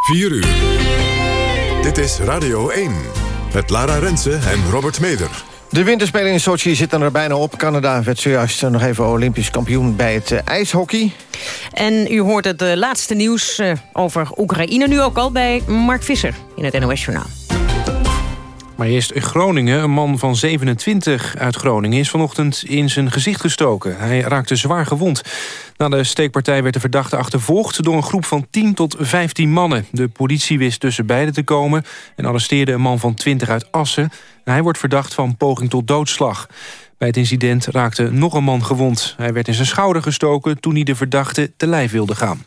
4 uur. Dit is Radio 1. Met Lara Rensen en Robert Meder. De winterspelen in Sochi zitten er bijna op. Canada werd zojuist nog even olympisch kampioen bij het uh, ijshockey. En u hoort het uh, laatste nieuws uh, over Oekraïne nu ook al bij Mark Visser in het NOS Journaal. Maar eerst in Groningen. Een man van 27 uit Groningen is vanochtend in zijn gezicht gestoken. Hij raakte zwaar gewond. Na de steekpartij werd de verdachte achtervolgd... door een groep van 10 tot 15 mannen. De politie wist tussen beiden te komen... en arresteerde een man van 20 uit Assen. Hij wordt verdacht van poging tot doodslag. Bij het incident raakte nog een man gewond. Hij werd in zijn schouder gestoken toen hij de verdachte te lijf wilde gaan.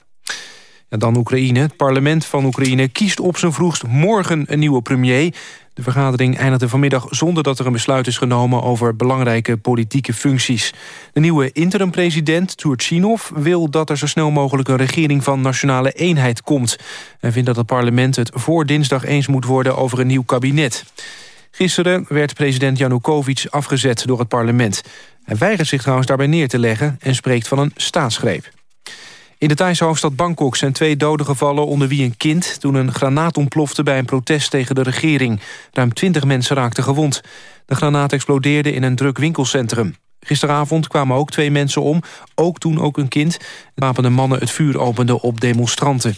En dan Oekraïne. Het parlement van Oekraïne kiest op zijn vroegst morgen een nieuwe premier. De vergadering eindigde vanmiddag zonder dat er een besluit is genomen... over belangrijke politieke functies. De nieuwe interim-president, Turchinov, wil dat er zo snel mogelijk... een regering van nationale eenheid komt. Hij vindt dat het parlement het voor dinsdag eens moet worden... over een nieuw kabinet. Gisteren werd president Janukovic afgezet door het parlement. Hij weigert zich trouwens daarbij neer te leggen... en spreekt van een staatsgreep. In de Thaise hoofdstad Bangkok zijn twee doden gevallen onder wie een kind... toen een granaat ontplofte bij een protest tegen de regering. Ruim twintig mensen raakten gewond. De granaat explodeerde in een druk winkelcentrum. Gisteravond kwamen ook twee mensen om, ook toen ook een kind. Wapende mannen het vuur openden op demonstranten.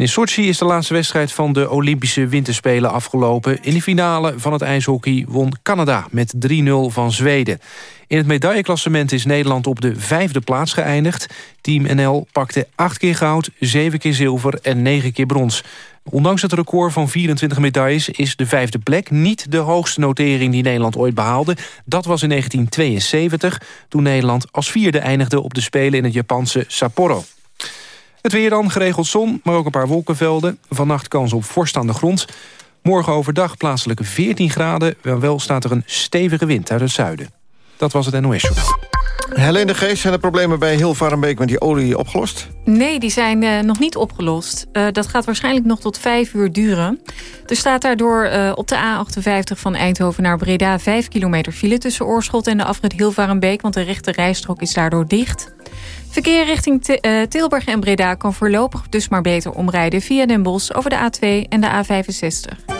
In Sochi is de laatste wedstrijd van de Olympische Winterspelen afgelopen. In de finale van het ijshockey won Canada met 3-0 van Zweden. In het medailleklassement is Nederland op de vijfde plaats geëindigd. Team NL pakte 8 keer goud, 7 keer zilver en 9 keer brons. Ondanks het record van 24 medailles is de vijfde plek niet de hoogste notering die Nederland ooit behaalde. Dat was in 1972, toen Nederland als vierde eindigde op de Spelen in het Japanse Sapporo. Het weer dan, geregeld zon, maar ook een paar wolkenvelden. Vannacht kans op vorst aan de grond. Morgen overdag plaatselijke 14 graden. Wel staat er een stevige wind uit het zuiden. Dat was het NOS Journaal. Helene Geest, zijn de problemen bij Hilvarenbeek met die olie opgelost? Nee, die zijn uh, nog niet opgelost. Uh, dat gaat waarschijnlijk nog tot vijf uur duren. Er staat daardoor uh, op de A58 van Eindhoven naar Breda... vijf kilometer file tussen Oorschot en de afrit Hilvarenbeek... want de rechte rijstrook is daardoor dicht. Verkeer richting Tilburg en Breda kan voorlopig dus maar beter omrijden... via Den Bosch over de A2 en de A65.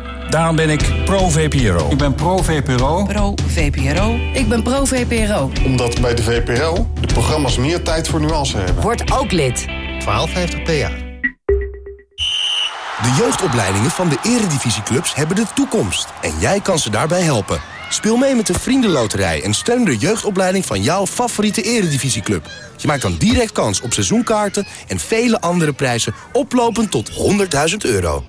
Daarom ben ik pro-VPRO. Ik ben pro-VPRO. Pro-VPRO. Ik ben pro-VPRO. Omdat bij de VPRO de programma's meer tijd voor nuance hebben. Word ook lid. 1250 PA. De jeugdopleidingen van de eredivisieclubs hebben de toekomst. En jij kan ze daarbij helpen. Speel mee met de Vriendenloterij en steun de jeugdopleiding van jouw favoriete eredivisieclub. Je maakt dan direct kans op seizoenkaarten en vele andere prijzen oplopend tot 100.000 euro.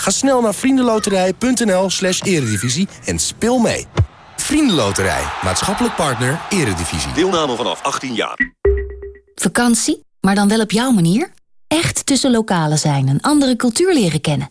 Ga snel naar vriendenloterij.nl slash eredivisie en speel mee. Vriendenloterij, maatschappelijk partner, eredivisie. Deelname vanaf 18 jaar. Vakantie, maar dan wel op jouw manier? Echt tussen lokalen zijn en andere cultuur leren kennen.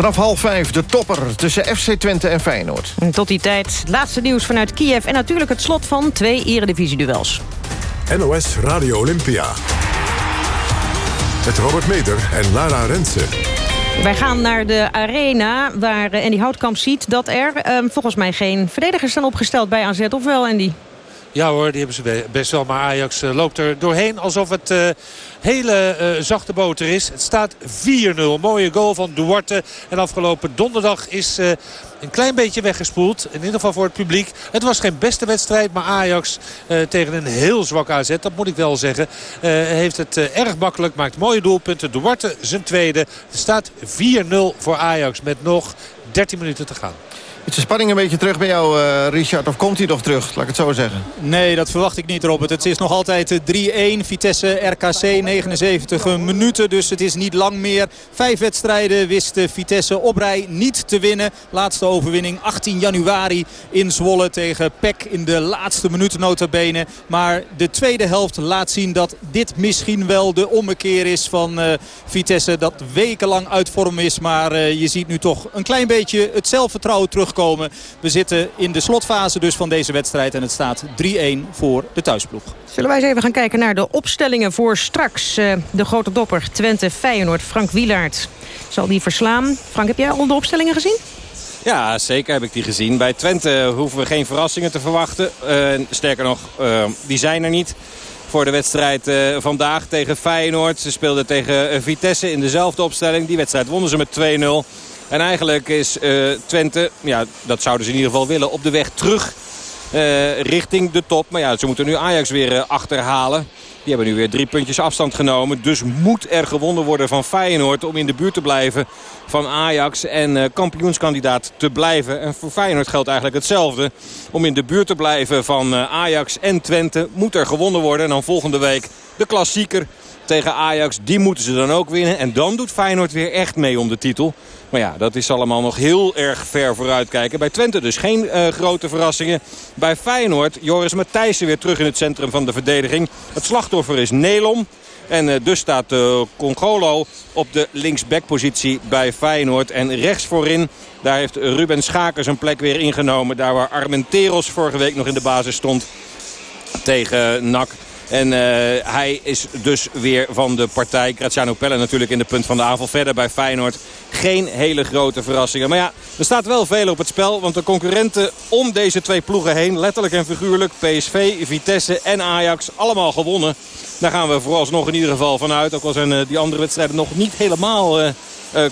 Vanaf half vijf de topper tussen FC Twente en Feyenoord. Tot die tijd laatste nieuws vanuit Kiev... en natuurlijk het slot van twee eredivisie-duels. NOS Radio Olympia. Met Robert Meder en Lara Rensen. Wij gaan naar de arena waar Andy Houtkamp ziet... dat er um, volgens mij geen verdedigers zijn opgesteld bij AZ. Of wel, Andy? Ja hoor, die hebben ze best wel. Maar Ajax uh, loopt er doorheen alsof het... Uh, hele uh, zachte boter is. Het staat 4-0. Mooie goal van Duarte. En afgelopen donderdag is uh, een klein beetje weggespoeld. In ieder geval voor het publiek. Het was geen beste wedstrijd. Maar Ajax tegen een heel zwak AZ. Dat moet ik wel zeggen. heeft het erg makkelijk. Maakt mooie doelpunten. Duarte zijn tweede. Het staat 4-0 voor Ajax. Met nog 13 minuten te gaan. Is de spanning een beetje terug bij jou, uh, Richard? Of komt hij nog terug, laat ik het zo zeggen? Nee, dat verwacht ik niet, Robert. Het is nog altijd 3-1. Vitesse RKC 79 minuten. Dus het is niet lang meer. Vijf wedstrijden wist Vitesse op rij niet te winnen. Laatste overwinning 18 januari in Zwolle tegen PEC in de laatste minuten notabene. Maar de tweede helft laat zien dat dit misschien wel de ommekeer is van uh, Vitesse. Dat wekenlang uit vorm is. Maar je ziet nu toch een klein beetje het zelfvertrouwen terugkomen. We zitten in de slotfase dus van deze wedstrijd. En het staat 3-1 voor de thuisploeg. Zullen wij eens even gaan kijken naar de opstellingen voor straks. Uh, de grote dopper Twente-Feyenoord, Frank Wielaert. Zal die verslaan? Frank, heb jij al de opstellingen gezien? Ja, zeker heb ik die gezien. Bij Twente hoeven we geen verrassingen te verwachten. Uh, sterker nog, uh, die zijn er niet voor de wedstrijd uh, vandaag tegen Feyenoord. Ze speelden tegen Vitesse in dezelfde opstelling. Die wedstrijd wonnen ze met 2-0. En eigenlijk is uh, Twente, ja, dat zouden ze in ieder geval willen, op de weg terug uh, richting de top. Maar ja, ze moeten nu Ajax weer uh, achterhalen. Die hebben nu weer drie puntjes afstand genomen. Dus moet er gewonnen worden van Feyenoord om in de buurt te blijven van Ajax. En kampioenskandidaat te blijven. En voor Feyenoord geldt eigenlijk hetzelfde. Om in de buurt te blijven van Ajax en Twente moet er gewonnen worden. En dan volgende week de klassieker tegen Ajax. Die moeten ze dan ook winnen. En dan doet Feyenoord weer echt mee om de titel. Maar ja, dat is allemaal nog heel erg ver vooruitkijken. Bij Twente dus geen uh, grote verrassingen. Bij Feyenoord, Joris Matthijssen weer terug in het centrum van de verdediging. Het slachtoffer is Nelom. En uh, dus staat uh, Congolo op de linksbackpositie bij Feyenoord. En rechts voorin, daar heeft Ruben Schaker zijn plek weer ingenomen. Daar waar Armenteros vorige week nog in de basis stond tegen NAC. En uh, hij is dus weer van de partij. Graziano Pelle natuurlijk in de punt van de aanval. Verder bij Feyenoord geen hele grote verrassingen. Maar ja, er staat wel veel op het spel. Want de concurrenten om deze twee ploegen heen, letterlijk en figuurlijk... PSV, Vitesse en Ajax, allemaal gewonnen. Daar gaan we vooralsnog in ieder geval vanuit. Ook al zijn uh, die andere wedstrijden nog niet helemaal uh,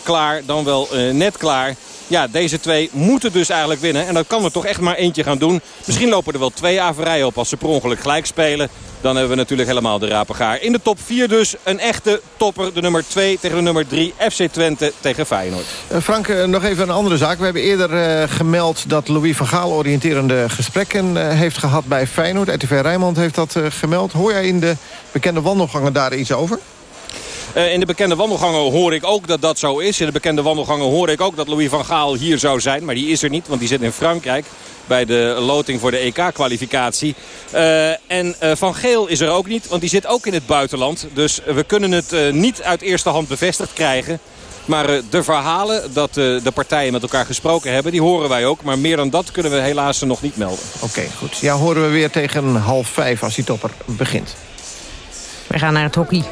klaar, dan wel net klaar. Ja, deze twee moeten dus eigenlijk winnen. En dat kan er toch echt maar eentje gaan doen. Misschien lopen er wel twee averijen op als ze per ongeluk gelijk spelen. Dan hebben we natuurlijk helemaal de rapengaar. In de top 4 dus een echte topper. De nummer 2 tegen de nummer 3. FC Twente tegen Feyenoord. Uh, Frank, uh, nog even een andere zaak. We hebben eerder uh, gemeld dat Louis van Gaal oriënterende gesprekken heeft gehad bij Feyenoord. RTV Rijnmond heeft dat gemeld. Hoor jij in de bekende wandelgangen daar iets over? Uh, in de bekende wandelgangen hoor ik ook dat dat zo is. In de bekende wandelgangen hoor ik ook dat Louis van Gaal hier zou zijn. Maar die is er niet, want die zit in Frankrijk bij de loting voor de EK-kwalificatie. Uh, en uh, Van Geel is er ook niet, want die zit ook in het buitenland. Dus we kunnen het uh, niet uit eerste hand bevestigd krijgen. Maar de verhalen dat de partijen met elkaar gesproken hebben, die horen wij ook. Maar meer dan dat kunnen we helaas nog niet melden. Oké, okay, goed. Ja, horen we weer tegen half vijf als die topper begint. We gaan naar het hockey.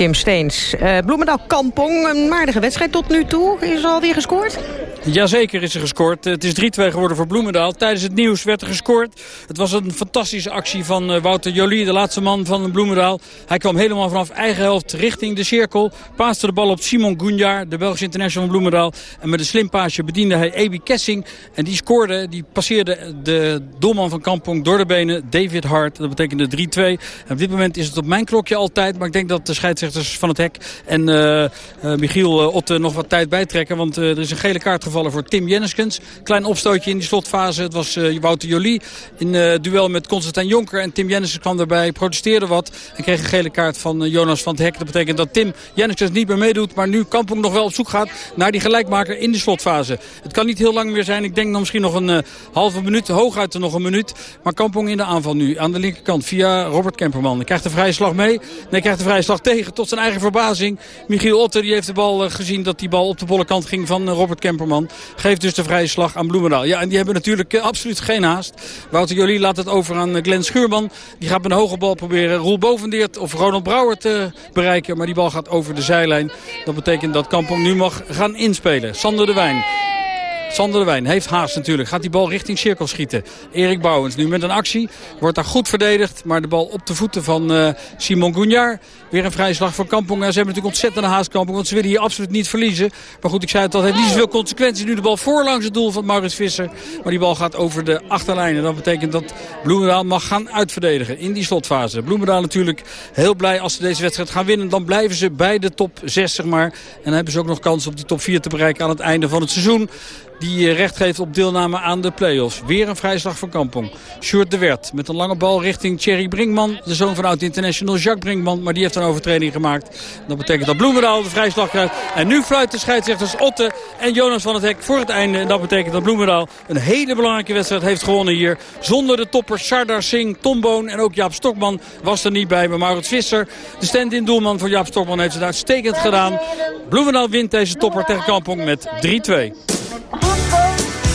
Tim Steens. Uh, Bloemendaal-Kampong, een aardige wedstrijd tot nu toe. Is er alweer gescoord? Jazeker is er gescoord. Het is 3-2 geworden voor Bloemendaal. Tijdens het nieuws werd er gescoord. Het was een fantastische actie van uh, Wouter Jolie, de laatste man van Bloemendaal. Hij kwam helemaal vanaf eigen helft richting de cirkel. Paaste de bal op Simon Goenjaar, de Belgische international van Bloemendaal. En met een slim paasje bediende hij Ebi Kessing. En die scoorde, die passeerde de doelman van Kampong door de benen, David Hart. Dat betekende 3-2. En op dit moment is het op mijn klokje altijd. Maar ik denk dat de van het hek en uh, uh, Michiel uh, Otte nog wat tijd bijtrekken. Want er is een gele kaart gevallen voor Tim Jenneskens. Klein opstootje in die slotfase. Het was Wouter Jolie in duel met Constantijn Jonker. En Tim Jenneskens kwam daarbij, protesteerde wat. En kreeg een gele kaart van Jonas van het Hek. Dat betekent dat Tim Jenneskens niet meer meedoet. Maar nu Kampong nog wel op zoek gaat naar die gelijkmaker in de slotfase. Het kan niet heel lang meer zijn. Ik denk dan misschien nog een halve minuut. Hooguit nog een minuut. Maar Kampong in de aanval nu. Aan de linkerkant via Robert Kemperman. Hij krijgt de vrije slag mee. Nee, krijgt de vrije slag tegen. Tot zijn eigen verbazing. Michiel Otter die heeft de bal gezien dat die bal op de bolle kant ging van Robert Kemperman. Geeft dus de vrije slag aan Bloemendaal. Ja, en die hebben natuurlijk uh, absoluut geen haast. Wouter Jolie laat het over aan Glenn Schuurman. Die gaat met een hoge bal proberen Roel Bovendeert of Ronald Brouwer te bereiken. Maar die bal gaat over de zijlijn. Dat betekent dat Kampong nu mag gaan inspelen. Sander de Wijn. Sander de Wijn heeft haast natuurlijk. Gaat die bal richting cirkel schieten. Erik Bouwens nu met een actie. Wordt daar goed verdedigd. Maar de bal op de voeten van uh, Simon Gounard. Weer een vrije slag voor Kampong. ze hebben natuurlijk ontzettende haast Kampong. Want ze willen hier absoluut niet verliezen. Maar goed, ik zei het, dat heeft niet zoveel consequenties. Nu de bal voorlangs het doel van Maurits Visser. Maar die bal gaat over de achterlijn. En dat betekent dat Bloemendaal mag gaan uitverdedigen in die slotfase. Bloemendaal natuurlijk heel blij als ze deze wedstrijd gaan winnen. Dan blijven ze bij de top 6, zeg maar. En dan hebben ze ook nog kans op die top 4 te bereiken aan het einde van het seizoen die eh, recht geeft op deelname aan de play-offs. Weer een vrijslag van Kampong. Sjoerd de Wert met een lange bal richting Thierry Brinkman. De zoon van oud-international Jacques Brinkman. Maar die heeft een overtreding gemaakt. Dat betekent dat Bloemendaal de vrijslag krijgt. En nu fluit de scheidsrechters Otte en Jonas van het Hek voor het einde. En dat betekent dat Bloemendaal een hele belangrijke wedstrijd heeft gewonnen hier. Zonder de toppers Sardar Singh, Tom Boon en ook Jaap Stokman was er niet bij. Maar Maurits Visser, de stand-in doelman voor Jaap Stokman, heeft het uitstekend gedaan. Bloemendaal wint deze topper tegen Kampong met 3-2.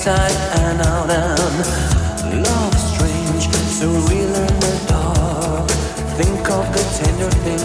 inside and out. And love strange, so real in the dark. Think of the tender things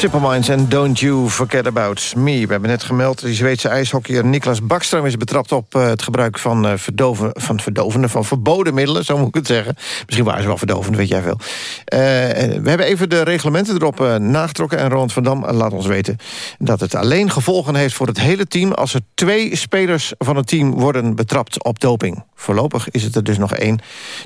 De Simple Minds en Don't You Forget About Me. We hebben net gemeld, die Zweedse ijshockeyer Niklas Bakström... is betrapt op uh, het gebruik van, uh, verdoven, van verdovende, van verboden middelen, zo moet ik het zeggen. Misschien waren ze wel verdovend, weet jij veel. Uh, we hebben even de reglementen erop nagetrokken... en Ronald van Dam laat ons weten dat het alleen gevolgen heeft voor het hele team... als er twee spelers van het team worden betrapt op doping. Voorlopig is het er dus nog één.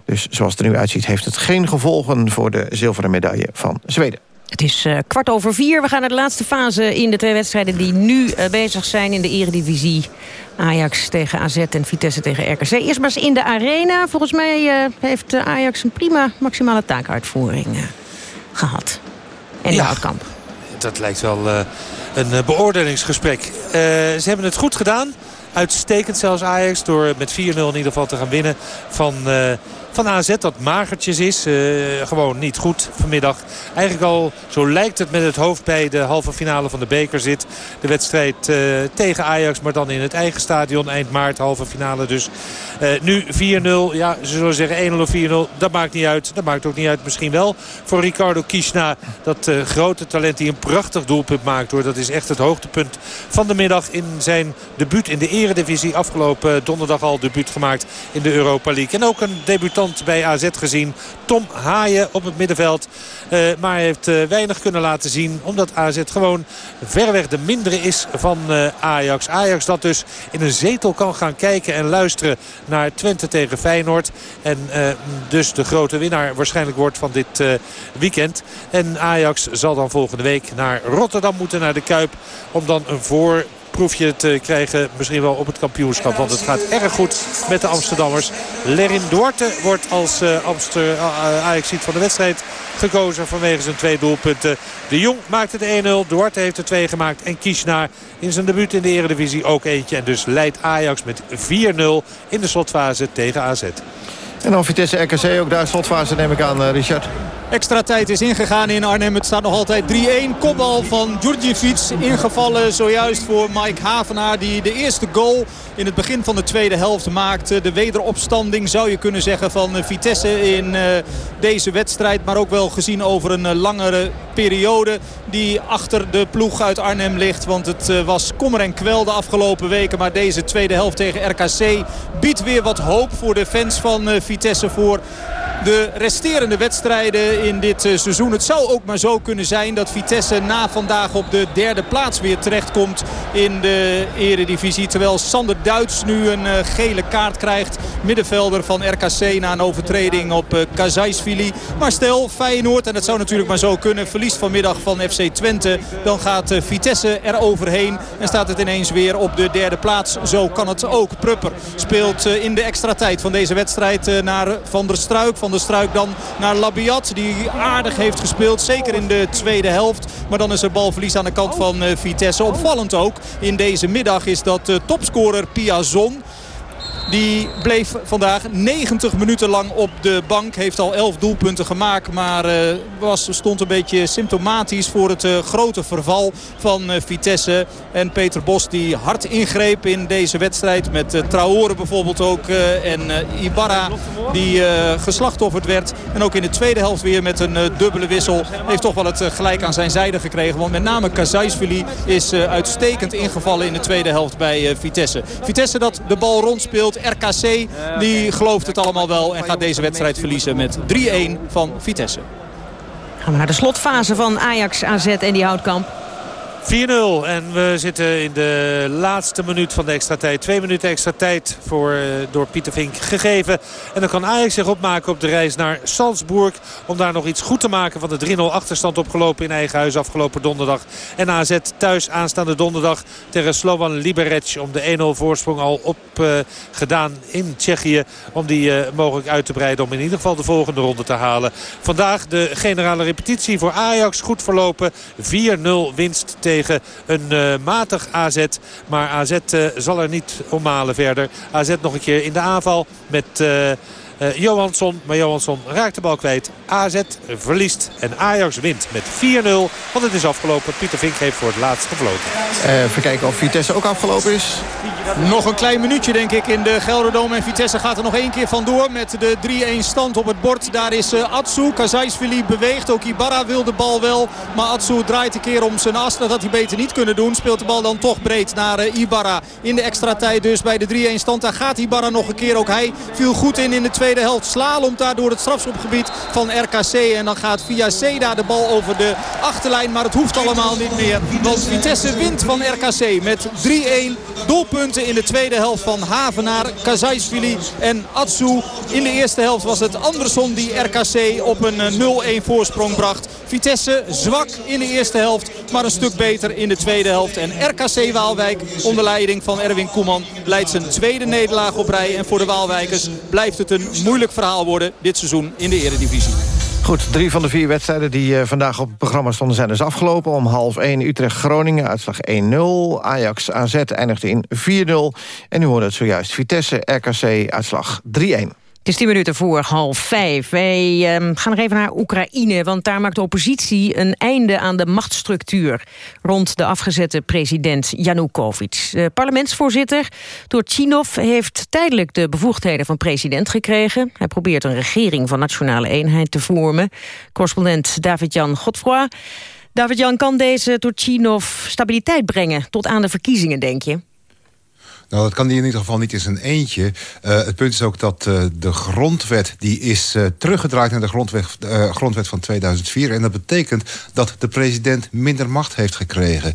Dus zoals het er nu uitziet heeft het geen gevolgen... voor de zilveren medaille van Zweden. Het is uh, kwart over vier. We gaan naar de laatste fase in de twee wedstrijden die nu uh, bezig zijn in de eredivisie. Ajax tegen AZ en Vitesse tegen RKC. Eerst maar eens in de arena. Volgens mij uh, heeft Ajax een prima maximale taakuitvoering gehad. En de ja, houtkamp. Dat lijkt wel een beoordelingsgesprek. ze hebben het goed gedaan. Uitstekend zelfs Ajax door met 4-0 in ieder geval te gaan winnen van van AZ dat magertjes is. Uh, gewoon niet goed vanmiddag. Eigenlijk al, zo lijkt het met het hoofd bij de halve finale van de beker zit. De wedstrijd uh, tegen Ajax, maar dan in het eigen stadion. Eind maart, halve finale dus. Uh, nu 4-0. Ja, ze zullen zeggen 1-0 of 4-0. Dat maakt niet uit. Dat maakt ook niet uit. Misschien wel voor Ricardo Kishna. Dat grote talent die een prachtig doelpunt maakt. Hoor. Dat is echt het hoogtepunt van de middag in zijn debuut in de eredivisie. Afgelopen donderdag al debuut gemaakt in de Europa League. En ook een debutant bij AZ gezien. Tom Haaien op het middenveld. Uh, maar heeft uh, weinig kunnen laten zien. Omdat AZ gewoon verreweg de mindere is van uh, Ajax. Ajax dat dus in een zetel kan gaan kijken en luisteren naar Twente tegen Feyenoord. En dus de grote winnaar waarschijnlijk wordt van dit weekend. En Ajax zal dan volgende week naar Rotterdam moeten, naar de Kuip. Om dan een voor proefje te krijgen. Misschien wel op het kampioenschap. Want het gaat erg goed met de Amsterdammers. Lerin Duarte wordt als uh, Amster, uh, Ajax van de wedstrijd gekozen vanwege zijn twee doelpunten. De Jong maakte de 1-0. Duarte heeft er twee gemaakt. En Kiesna in zijn debuut in de Eredivisie ook eentje. En dus leidt Ajax met 4-0 in de slotfase tegen AZ. En dan Vitesse RKC, ook daar slotfase neem ik aan, uh, Richard. Extra tijd is ingegaan in Arnhem. Het staat nog altijd 3-1. Kopbal van Djurdjevic ingevallen zojuist voor Mike Havenaar. Die de eerste goal in het begin van de tweede helft maakte. De wederopstanding zou je kunnen zeggen van Vitesse in uh, deze wedstrijd. Maar ook wel gezien over een uh, langere periode die achter de ploeg uit Arnhem ligt. Want het was kommer en kwel de afgelopen weken. Maar deze tweede helft tegen RKC biedt weer wat hoop voor de fans van Vitesse. Voor de resterende wedstrijden in dit uh, seizoen. Het zou ook maar zo kunnen zijn dat Vitesse na vandaag op de derde plaats weer terechtkomt in de eredivisie. Terwijl Sander Duits nu een uh, gele kaart krijgt. Middenvelder van RKC na een overtreding op uh, Kazaisvili. Maar stel Feyenoord, en het zou natuurlijk maar zo kunnen, verliest vanmiddag van FC Twente. Dan gaat Vitesse er overheen en staat het ineens weer op de derde plaats. Zo kan het ook. Prupper speelt in de extra tijd van deze wedstrijd naar Van der Struik. Van der Struik dan naar Labiat. Die aardig heeft gespeeld. Zeker in de tweede helft. Maar dan is er balverlies aan de kant van uh, Vitesse. Opvallend ook in deze middag is dat uh, topscorer Piazon... Die bleef vandaag 90 minuten lang op de bank. Heeft al 11 doelpunten gemaakt. Maar uh, was, stond een beetje symptomatisch voor het uh, grote verval van uh, Vitesse. En Peter Bos die hard ingreep in deze wedstrijd. Met Traore bijvoorbeeld ook. en Ibarra die geslachtofferd werd. En ook in de tweede helft weer met een dubbele wissel. Heeft toch wel het gelijk aan zijn zijde gekregen. Want met name Kazaisvili is uitstekend ingevallen in de tweede helft bij Vitesse. Vitesse dat de bal rondspeelt. RKC die gelooft het allemaal wel en gaat deze wedstrijd verliezen met 3-1 van Vitesse. Gaan we naar de slotfase van Ajax, AZ en die houtkamp. 4-0 en we zitten in de laatste minuut van de extra tijd. Twee minuten extra tijd voor, uh, door Pieter Vink gegeven. En dan kan Ajax zich opmaken op de reis naar Salzburg. Om daar nog iets goed te maken van de 3-0 achterstand opgelopen in eigen huis afgelopen donderdag. En AZ thuis aanstaande donderdag tegen Slovan Liberec. Om de 1-0 voorsprong al opgedaan uh, in Tsjechië. Om die uh, mogelijk uit te breiden om in ieder geval de volgende ronde te halen. Vandaag de generale repetitie voor Ajax goed verlopen. 4-0 winst tegen een uh, matig AZ. Maar AZ uh, zal er niet om malen verder. AZ nog een keer in de aanval met... Uh, uh, Johansson. Maar Johansson raakt de bal kwijt. AZ verliest en Ajax wint met 4-0. Want het is afgelopen. Pieter Vink heeft voor het laatst gefloten. Uh, even kijken of Vitesse ook afgelopen is. Nog een klein minuutje denk ik in de Gelderdoom. En Vitesse gaat er nog één keer vandoor met de 3-1 stand op het bord. Daar is uh, Atsu. Kazajsvili beweegt. Ook Ibarra wil de bal wel. Maar Atsu draait een keer om zijn as. Dat had hij beter niet kunnen doen. Speelt de bal dan toch breed naar uh, Ibarra. In de extra tijd dus bij de 3-1 stand. Daar gaat Ibarra nog een keer. Ook hij viel goed in in de tweede helft. Slalomt daar door het strafschopgebied van RKC. En dan gaat via Seda de bal over de achterlijn. Maar het hoeft allemaal niet meer. Want Vitesse wint van RKC met 3-1 doelpunten in de tweede helft van Havenaar, Kazajsvili en Atsu. In de eerste helft was het Anderson die RKC op een 0-1 voorsprong bracht. Vitesse zwak in de eerste helft, maar een stuk beter in de tweede helft. En RKC Waalwijk onder leiding van Erwin Koeman leidt zijn tweede nederlaag op rij. En voor de Waalwijkers blijft het een moeilijk verhaal worden dit seizoen in de eredivisie. Goed, drie van de vier wedstrijden die uh, vandaag op het programma stonden... zijn dus afgelopen. Om half 1 Utrecht-Groningen, uitslag 1-0. Ajax-AZ eindigde in 4-0. En nu hoorde het zojuist Vitesse-RKC, uitslag 3-1. Het is tien minuten voor half vijf. Wij uh, gaan nog even naar Oekraïne, want daar maakt de oppositie een einde aan de machtsstructuur rond de afgezette president Yanukovych. Parlementsvoorzitter Turchinov heeft tijdelijk de bevoegdheden van president gekregen. Hij probeert een regering van nationale eenheid te vormen. Correspondent David-Jan Godfroy. David-Jan, kan deze Turchinov stabiliteit brengen tot aan de verkiezingen, denk je? Nou, dat kan die in ieder geval niet in zijn eentje. Uh, het punt is ook dat uh, de grondwet... die is uh, teruggedraaid naar de grondwet, grondwet van 2004. En dat betekent dat de president minder macht heeft gekregen.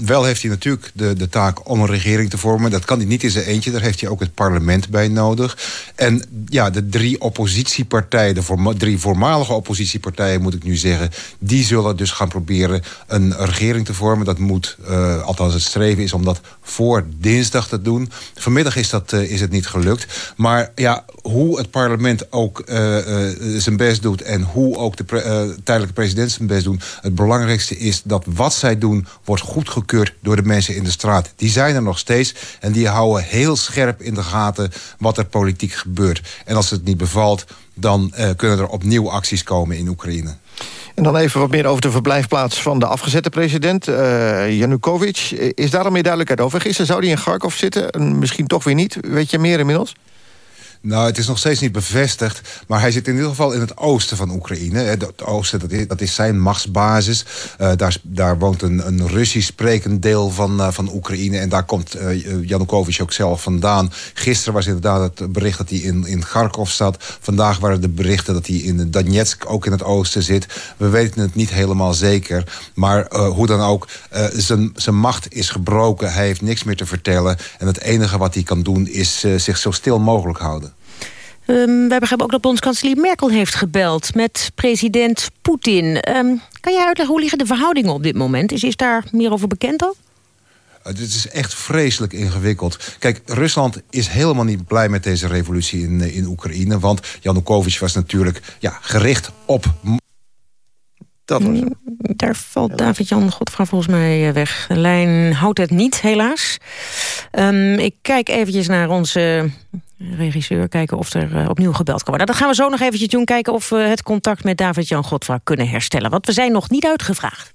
wel heeft hij natuurlijk de, de taak om een regering te vormen. Dat kan hij niet in zijn eentje. Daar heeft hij ook het parlement bij nodig. En ja, de drie oppositiepartijen... de drie voormalige oppositiepartijen, moet ik nu zeggen... die zullen dus gaan proberen een regering te vormen. Dat moet, althans het streven is om dat voor dinsdag te doen. Vanmiddag is, dat, uh, is het niet gelukt. Maar ja, hoe het parlement ook uh, uh, zijn best doet... en hoe ook de tijdelijke president zijn best doen... het belangrijkste is dat wat zij doen... wordt goedgekeurd door de mensen in de straat. Die zijn er nog steeds en die houden heel scherp in de gaten... wat er politiek gebeurt. En als het niet bevalt, dan kunnen er opnieuw acties komen in Oekraïne. En dan even wat meer over de verblijfplaats van de afgezette president, uh, Janukovic. Is daar al meer duidelijkheid over? Gisteren zou hij in Kharkov zitten, en misschien toch weer niet. Weet je meer inmiddels? Nou, het is nog steeds niet bevestigd. Maar hij zit in ieder geval in het oosten van Oekraïne. Het oosten, dat is, zijn machtsbasis. Uh, daar, daar woont een, een Russisch sprekend deel van, uh, van Oekraïne. En daar komt uh, Janukovic ook zelf vandaan. Gisteren was inderdaad het bericht dat hij in, in Kharkov zat. Vandaag waren de berichten dat hij in Donetsk ook in het oosten zit. We weten het niet helemaal zeker. Maar hoe dan ook, zijn, zijn macht is gebroken. Hij heeft niks meer te vertellen. En het enige wat hij kan doen is zich zo stil mogelijk houden. Um, wij begrijpen ook dat bondskanselier Merkel heeft gebeld met president Poetin. Um, kan jij uitleggen hoe liggen de verhoudingen op dit moment? Is, is daar meer over bekend ook? Uh, dit is echt vreselijk ingewikkeld. Kijk, Rusland is helemaal niet blij met deze revolutie in, in Oekraïne. Want Janukovic was natuurlijk ja, gericht op dat was mm, Daar valt David-Jan Godfra volgens mij eh, weg. De lijn houdt het niet, helaas. Um, ik kijk eventjes naar onze regisseur... kijken of er uh, opnieuw gebeld kan worden. Dat gaan we zo nog eventjes doen. Kijken of we het contact met David-Jan Godfra kunnen herstellen. Want we zijn nog niet uitgevraagd.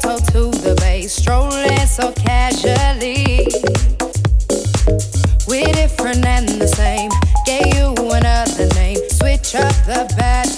To the bay, strolling so casually. We're different and the same. You another name, switch up the place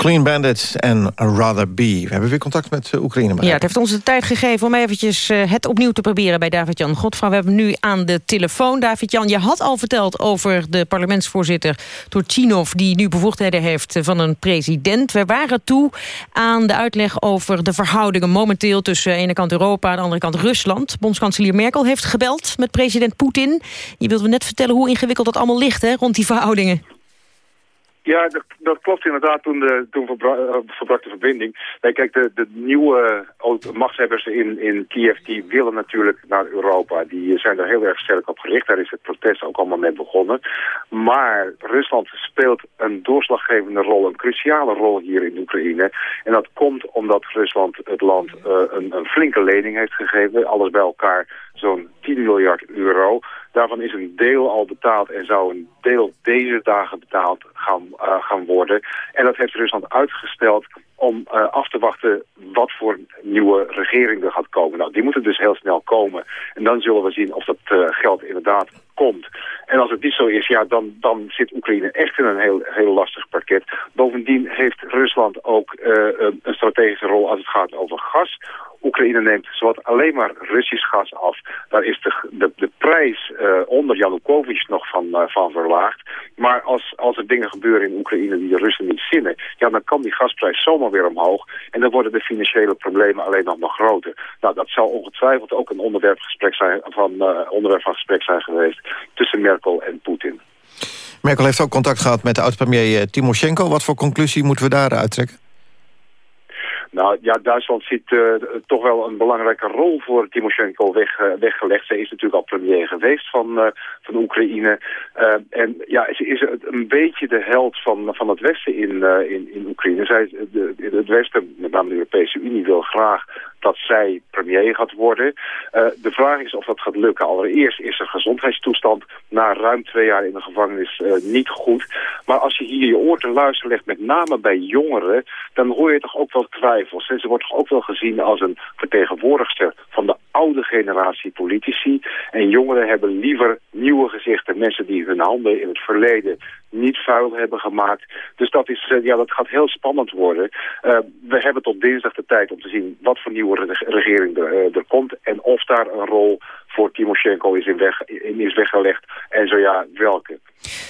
Clean Bandits en Rather Be. We hebben weer contact met eh, Oekraïne. Ja, het heeft ons de tijd gegeven om eventjes eh, het opnieuw te proberen bij David-Jan Godfra. We hebben nu aan de telefoon. David-Jan, je had al verteld over de parlementsvoorzitter Turchinov... die nu bevoegdheden heeft van een president. We waren toe aan de uitleg over de verhoudingen momenteel... tussen de ene kant Europa en de andere kant Rusland. Bondskanselier Merkel heeft gebeld met president Poetin. Je wilde me net vertellen hoe ingewikkeld dat allemaal ligt hè, rond die verhoudingen. Ja, dat, dat klopt inderdaad. Toen, de, toen verbra eh, de verbinding. Nee, kijk, de, de nieuwe eh, machtshebbers in, in Kiev, die willen natuurlijk naar Europa. Die zijn er heel erg sterk op gericht. Daar is het protest ook allemaal mee begonnen. Maar Rusland speelt een doorslaggevende rol, een cruciale rol hier in Oekraïne. En dat komt omdat Rusland het land eh, een, een flinke lening heeft gegeven. Alles bij elkaar zo'n 10 miljard euro. Daarvan is een deel al betaald en zou een deel deze dagen betaald gaan, eh, gaan worden. En dat heeft Rusland uitgesteld om eh, af te wachten wat voor nieuwe regering er gaat komen. Nou, die moeten dus heel snel komen. En dan zullen we zien of dat eh, geld inderdaad komt. En als het niet zo is, ja, dan, dan zit Oekraïne echt in een heel, heel lastig pakket. Bovendien heeft Rusland ook een strategische rol als het gaat over gas. Oekraïne neemt zowat alleen maar Russisch gas af. Daar is de, de, prijs uh, onder Yanukovych nog van, uh, van verlaagd. Maar als, als er dingen gebeuren in Oekraïne die de Russen niet zinnen... ja, dan kan die gasprijs zomaar weer omhoog. En dan worden de financiële problemen alleen nog nog groter. Nou, dat zal ongetwijfeld ook een onderwerp, gesprek zijn, van, onderwerp van gesprek zijn geweest... tussen Merkel en Poetin. Merkel heeft ook contact gehad met de oud-premier Timoshenko. Wat voor conclusie moeten we daaruit trekken? Nou ja, Duitsland ziet uh, toch wel een belangrijke rol voor Timoshenko weg, uh, weggelegd. Zij is natuurlijk al premier geweest van, uh, van Oekraïne. en ja, ze is een beetje de held van, van het Westen in, in, in Oekraïne. Zij, de, het Westen, met name de Europese Unie, wil graag dat zij premier gaat worden. de vraag is of dat gaat lukken. Allereerst is de gezondheidstoestand na ruim twee jaar in de gevangenis niet goed. Maar als je hier je oor te luisteren legt, met name bij jongeren... dan hoor je toch ook wel twijfels. Ze wordt toch ook wel gezien als een vertegenwoordigster van de oude generatie politici. En jongeren hebben liever nieuwe gezichten. Mensen die hun handen in het verleden niet vuil hebben gemaakt. Dus dat, is, ja, dat gaat heel spannend worden. Uh, we hebben tot dinsdag de tijd om te zien wat voor nieuwe regering er, uh, er komt. En of daar een rol voor Timoshenko is, in weg, in is weggelegd. En zo ja, welke.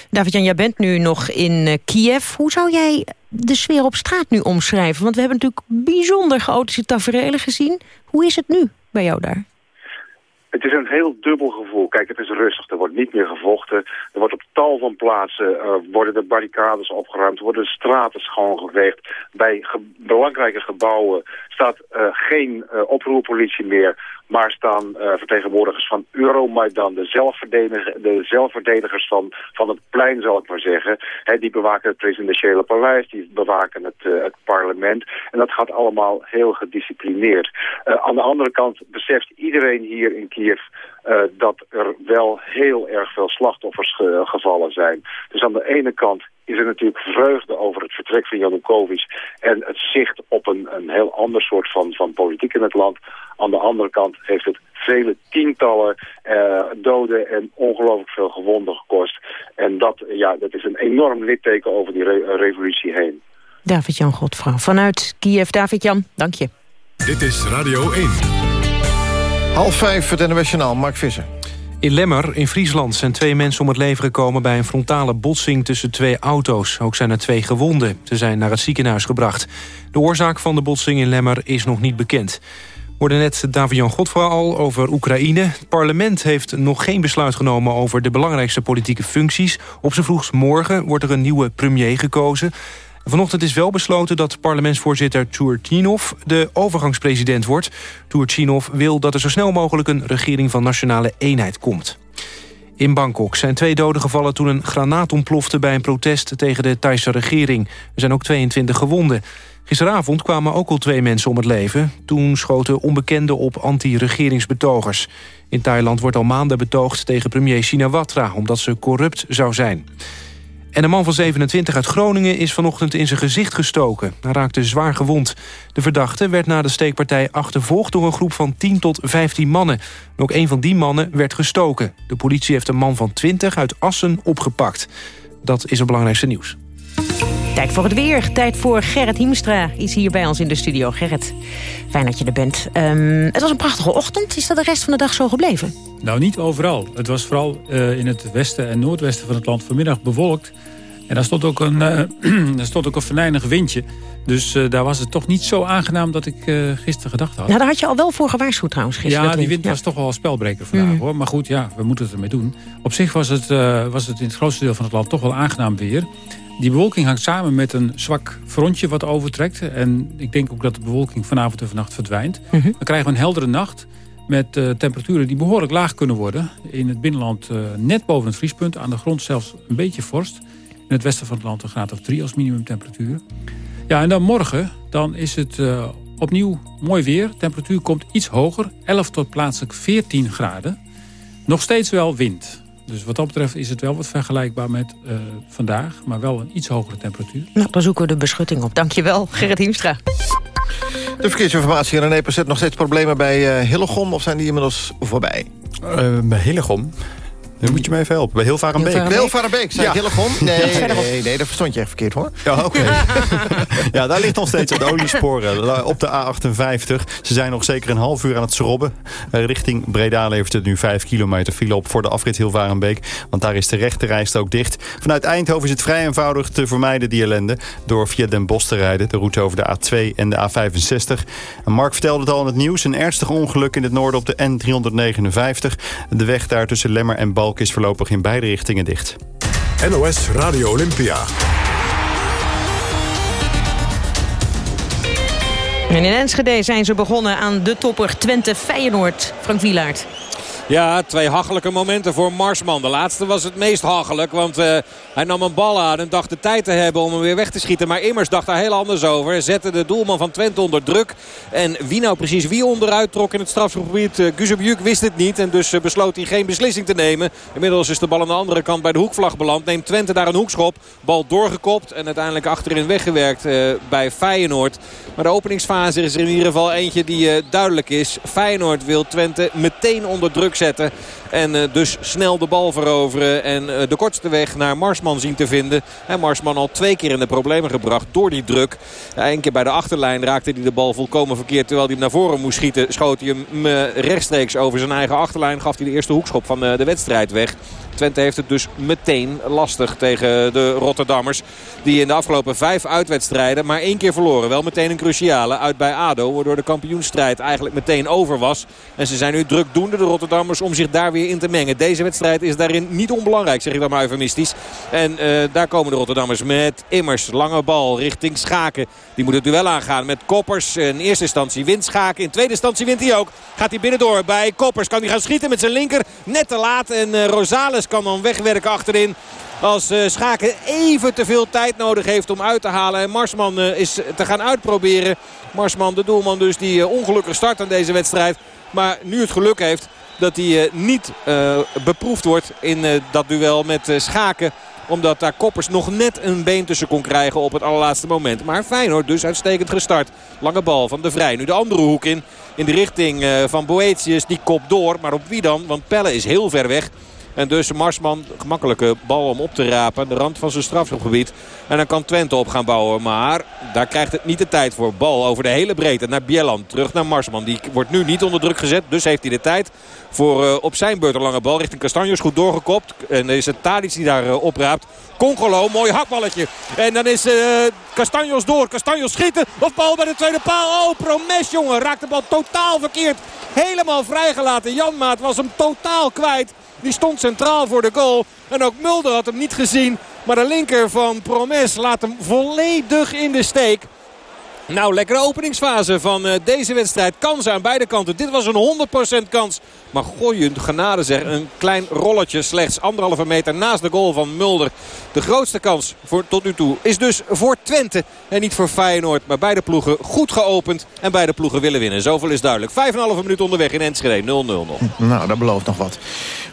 David-Jan, jij bent nu nog in uh, Kiev. Hoe zou jij de sfeer op straat nu omschrijven? Want we hebben natuurlijk bijzonder chaotische tafereelen gezien. Hoe is het nu bij jou daar? Het is een heel dubbel gevoel. Kijk, het is rustig. Er wordt niet meer gevochten. Er wordt op tal van plaatsen uh, worden de barricades opgeruimd, worden de straten schoongeveegd. Bij ge belangrijke gebouwen staat uh, geen uh, oproerpolitie meer, maar staan uh, vertegenwoordigers van Euromaidan, de, de zelfverdedigers van, van het plein, zal ik maar zeggen. Die bewaken het presidentiële paleis, die bewaken het, uh, het parlement. En dat gaat allemaal heel gedisciplineerd. Uh, aan de andere kant beseft iedereen hier in Kiev dat er wel heel erg veel slachtoffers ge gevallen zijn. Dus aan de ene kant is er natuurlijk vreugde over het vertrek van Janukovic en het zicht op een, een heel ander soort van, van politiek in het land. Aan de andere kant heeft het vele tientallen uh, doden en ongelooflijk veel gewonden gekost. En dat, ja, dat is een enorm litteken over die re revolutie heen. David-Jan Godfrouw vanuit Kiev. David-Jan, dank je. Dit is Radio 1. Half vijf, het NWS Mark Visser. In Lemmer in Friesland zijn twee mensen om het leven gekomen... bij een frontale botsing tussen twee auto's. Ook zijn er twee gewonden. Ze zijn naar het ziekenhuis gebracht. De oorzaak van de botsing in Lemmer is nog niet bekend. hoorde net Davian Godfra al over Oekraïne. Het parlement heeft nog geen besluit genomen over de belangrijkste politieke functies. Op z'n vroegst morgen wordt er een nieuwe premier gekozen. Vanochtend is wel besloten dat parlementsvoorzitter Turchinov de overgangspresident wordt. Turchinov wil dat er zo snel mogelijk een regering van nationale eenheid komt. In Bangkok zijn twee doden gevallen toen een granaat ontplofte... bij een protest tegen de Thaise regering. Er zijn ook 22 gewonden. Gisteravond kwamen ook al twee mensen om het leven. Toen schoten onbekenden op anti-regeringsbetogers. In Thailand wordt al maanden betoogd tegen premier Shinawatra... omdat ze corrupt zou zijn. En een man van 27 uit Groningen is vanochtend in zijn gezicht gestoken. Hij raakte zwaar gewond. De verdachte werd na de steekpartij achtervolgd door een groep van 10 tot 15 mannen. ook een van die mannen werd gestoken. De politie heeft een man van 20 uit Assen opgepakt. Dat is het belangrijkste nieuws. Tijd voor het weer. Tijd voor Gerrit Hiemstra. Is hier bij ons in de studio. Gerrit, fijn dat je er bent. Ehm, het was een prachtige ochtend. Is dat de rest van de dag zo gebleven? Nou, niet overal. Het was vooral uh, in het westen en noordwesten van het land vanmiddag bewolkt. En daar stond ook een, uh, daar stond ook een venijnig windje. Dus uh, daar was het toch niet zo aangenaam dat ik gisteren gedacht had. Nou, daar had je al wel voor gewaarschuwd trouwens gisteren. Ja, die wind was toch wel een spelbreker vandaag mm. hoor. Maar goed, ja, we moeten het ermee doen. Op zich was het, was het in het grootste deel van het land toch wel aangenaam weer. Die bewolking hangt samen met een zwak frontje wat overtrekt. En ik denk ook dat de bewolking vanavond en vannacht verdwijnt. Mhm. Dan krijgen we een heldere nacht met uh, temperaturen die behoorlijk laag kunnen worden. In het binnenland uh, net boven het vriespunt. Aan de grond zelfs een beetje vorst. In het westen van het land een graad of 3 als minimumtemperatuur. Ja, en dan morgen dan is het uh, opnieuw mooi weer. De temperatuur komt iets hoger. 11 tot plaatselijk 14 graden. Nog steeds wel wind. Dus wat dat betreft is het wel wat vergelijkbaar met uh, vandaag. Maar wel een iets hogere temperatuur. Nou, dan zoeken we de beschutting op. Dankjewel, Gerrit Hiemstra. De verkeersinformatie. René Passet nog steeds problemen bij uh, Hillegom... of zijn die inmiddels voorbij? Uh, bij Hillegom? Nu moet je me even helpen. Bij Hilvarenbeek. Bij Hilvarenbeek, zei ja. Hillegom? Nee, nee, nee, dat verstond je echt verkeerd hoor. Ja, oké. Okay. ja, daar ligt nog steeds het oliesporen op de A58. Ze zijn nog zeker een half uur aan het schrobben. Richting Breda levert het nu 5 kilometer file op voor de afrit Hilvarenbeek. Want daar is de rechte ook dicht. Vanuit Eindhoven is het vrij eenvoudig te vermijden, die ellende. Door via Den Bosch te rijden. De route over de A2 en de A65. En Mark vertelde het al in het nieuws. Een ernstig ongeluk in het noorden op de N359. De weg daar tussen Lemmer en Balk is voorlopig in beide richtingen dicht. NOS Radio Olympia. En in Enschede zijn ze begonnen aan de topper Twente-Feyenoord. Frank Wielaert. Ja, twee hachelijke momenten voor Marsman. De laatste was het meest hachelijk, want uh, hij nam een bal aan en dacht de tijd te hebben om hem weer weg te schieten. Maar Immers dacht daar heel anders over. Zette de doelman van Twente onder druk. En wie nou precies wie onderuit trok in het strafschopgebied, uh, Guzebjuk wist het niet. En dus uh, besloot hij geen beslissing te nemen. Inmiddels is de bal aan de andere kant bij de hoekvlag beland. Neemt Twente daar een hoekschop. Bal doorgekopt en uiteindelijk achterin weggewerkt bij Feyenoord. Maar de openingsfase is er in ieder geval eentje die duidelijk is. Feyenoord wil Twente meteen onder druk zetten. En dus snel de bal veroveren. En de kortste weg naar Marsman zien te vinden. En Marsman al twee keer in de problemen gebracht door die druk. Eén keer bij de achterlijn raakte hij de bal volkomen verkeerd. Terwijl hij hem naar voren moest schieten. Schoot hij hem uh, rechtstreeks over zijn eigen achterlijn. Gaf hij de eerste hoekschop van de wedstrijd weg. Twente heeft het dus meteen lastig tegen de Rotterdammers. Die in de afgelopen vijf uitwedstrijden maar één keer verloren. Wel meteen een cruciale uit bij ADO. Waardoor de kampioenstrijd eigenlijk meteen over was. En ze zijn nu drukdoende de Rotterdammers om zich daar weer in te mengen. Deze wedstrijd is daarin niet onbelangrijk zeg ik dan maar eufemistisch. En uh, daar komen de Rotterdammers met Immers. Lange bal richting Schaken. Die moet het duel aangaan met Koppers. In eerste instantie wint Schaken. In tweede instantie wint hij ook. Gaat hij binnendoor bij Koppers. Kan hij gaan schieten met zijn linker. Net te laat. En uh, Rosales kan dan wegwerken achterin. Als uh, Schaken even te veel tijd nodig heeft om uit te halen. En Marsman uh, is te gaan uitproberen. Marsman, de doelman dus, die uh, ongelukkig start aan deze wedstrijd. Maar nu het geluk heeft dat hij niet beproefd wordt in dat duel met Schaken omdat daar Koppers nog net een been tussen kon krijgen op het allerlaatste moment. Maar Feyenoord dus uitstekend gestart. Lange bal van de Vrij. Nu de andere hoek in. In de richting van Boetius. Die kop door. Maar op wie dan? Want Pelle is heel ver weg. En dus Marsman, gemakkelijke bal om op te rapen. De rand van zijn strafschopgebied. En dan kan Twente op gaan bouwen. Maar daar krijgt het niet de tijd voor. Bal over de hele breedte naar Bielan. Terug naar Marsman. Die wordt nu niet onder druk gezet. Dus heeft hij de tijd voor uh, op zijn beurt een lange bal richting Castanjos. Goed doorgekopt. En is het Tadic die daar uh, opraapt. Congolo, mooi hakballetje. En dan is uh, Castanjos door. Castanjos schieten. Of bal bij de tweede paal. Oh, Promes jongen. Raakt de bal totaal verkeerd. Helemaal vrijgelaten. Janmaat was hem totaal kwijt. Die stond centraal voor de goal. En ook Mulder had hem niet gezien. Maar de linker van Promes laat hem volledig in de steek. Nou, lekkere openingsfase van uh, deze wedstrijd. Kansen aan beide kanten. Dit was een 100% kans. Maar gooi genade zeg. Een klein rolletje slechts anderhalve meter naast de goal van Mulder. De grootste kans voor, tot nu toe is dus voor Twente. En niet voor Feyenoord. Maar beide ploegen goed geopend. En beide ploegen willen winnen. Zoveel is duidelijk. 5,5 minuut onderweg in Enschede. 0-0 nog. Nou, dat belooft nog wat.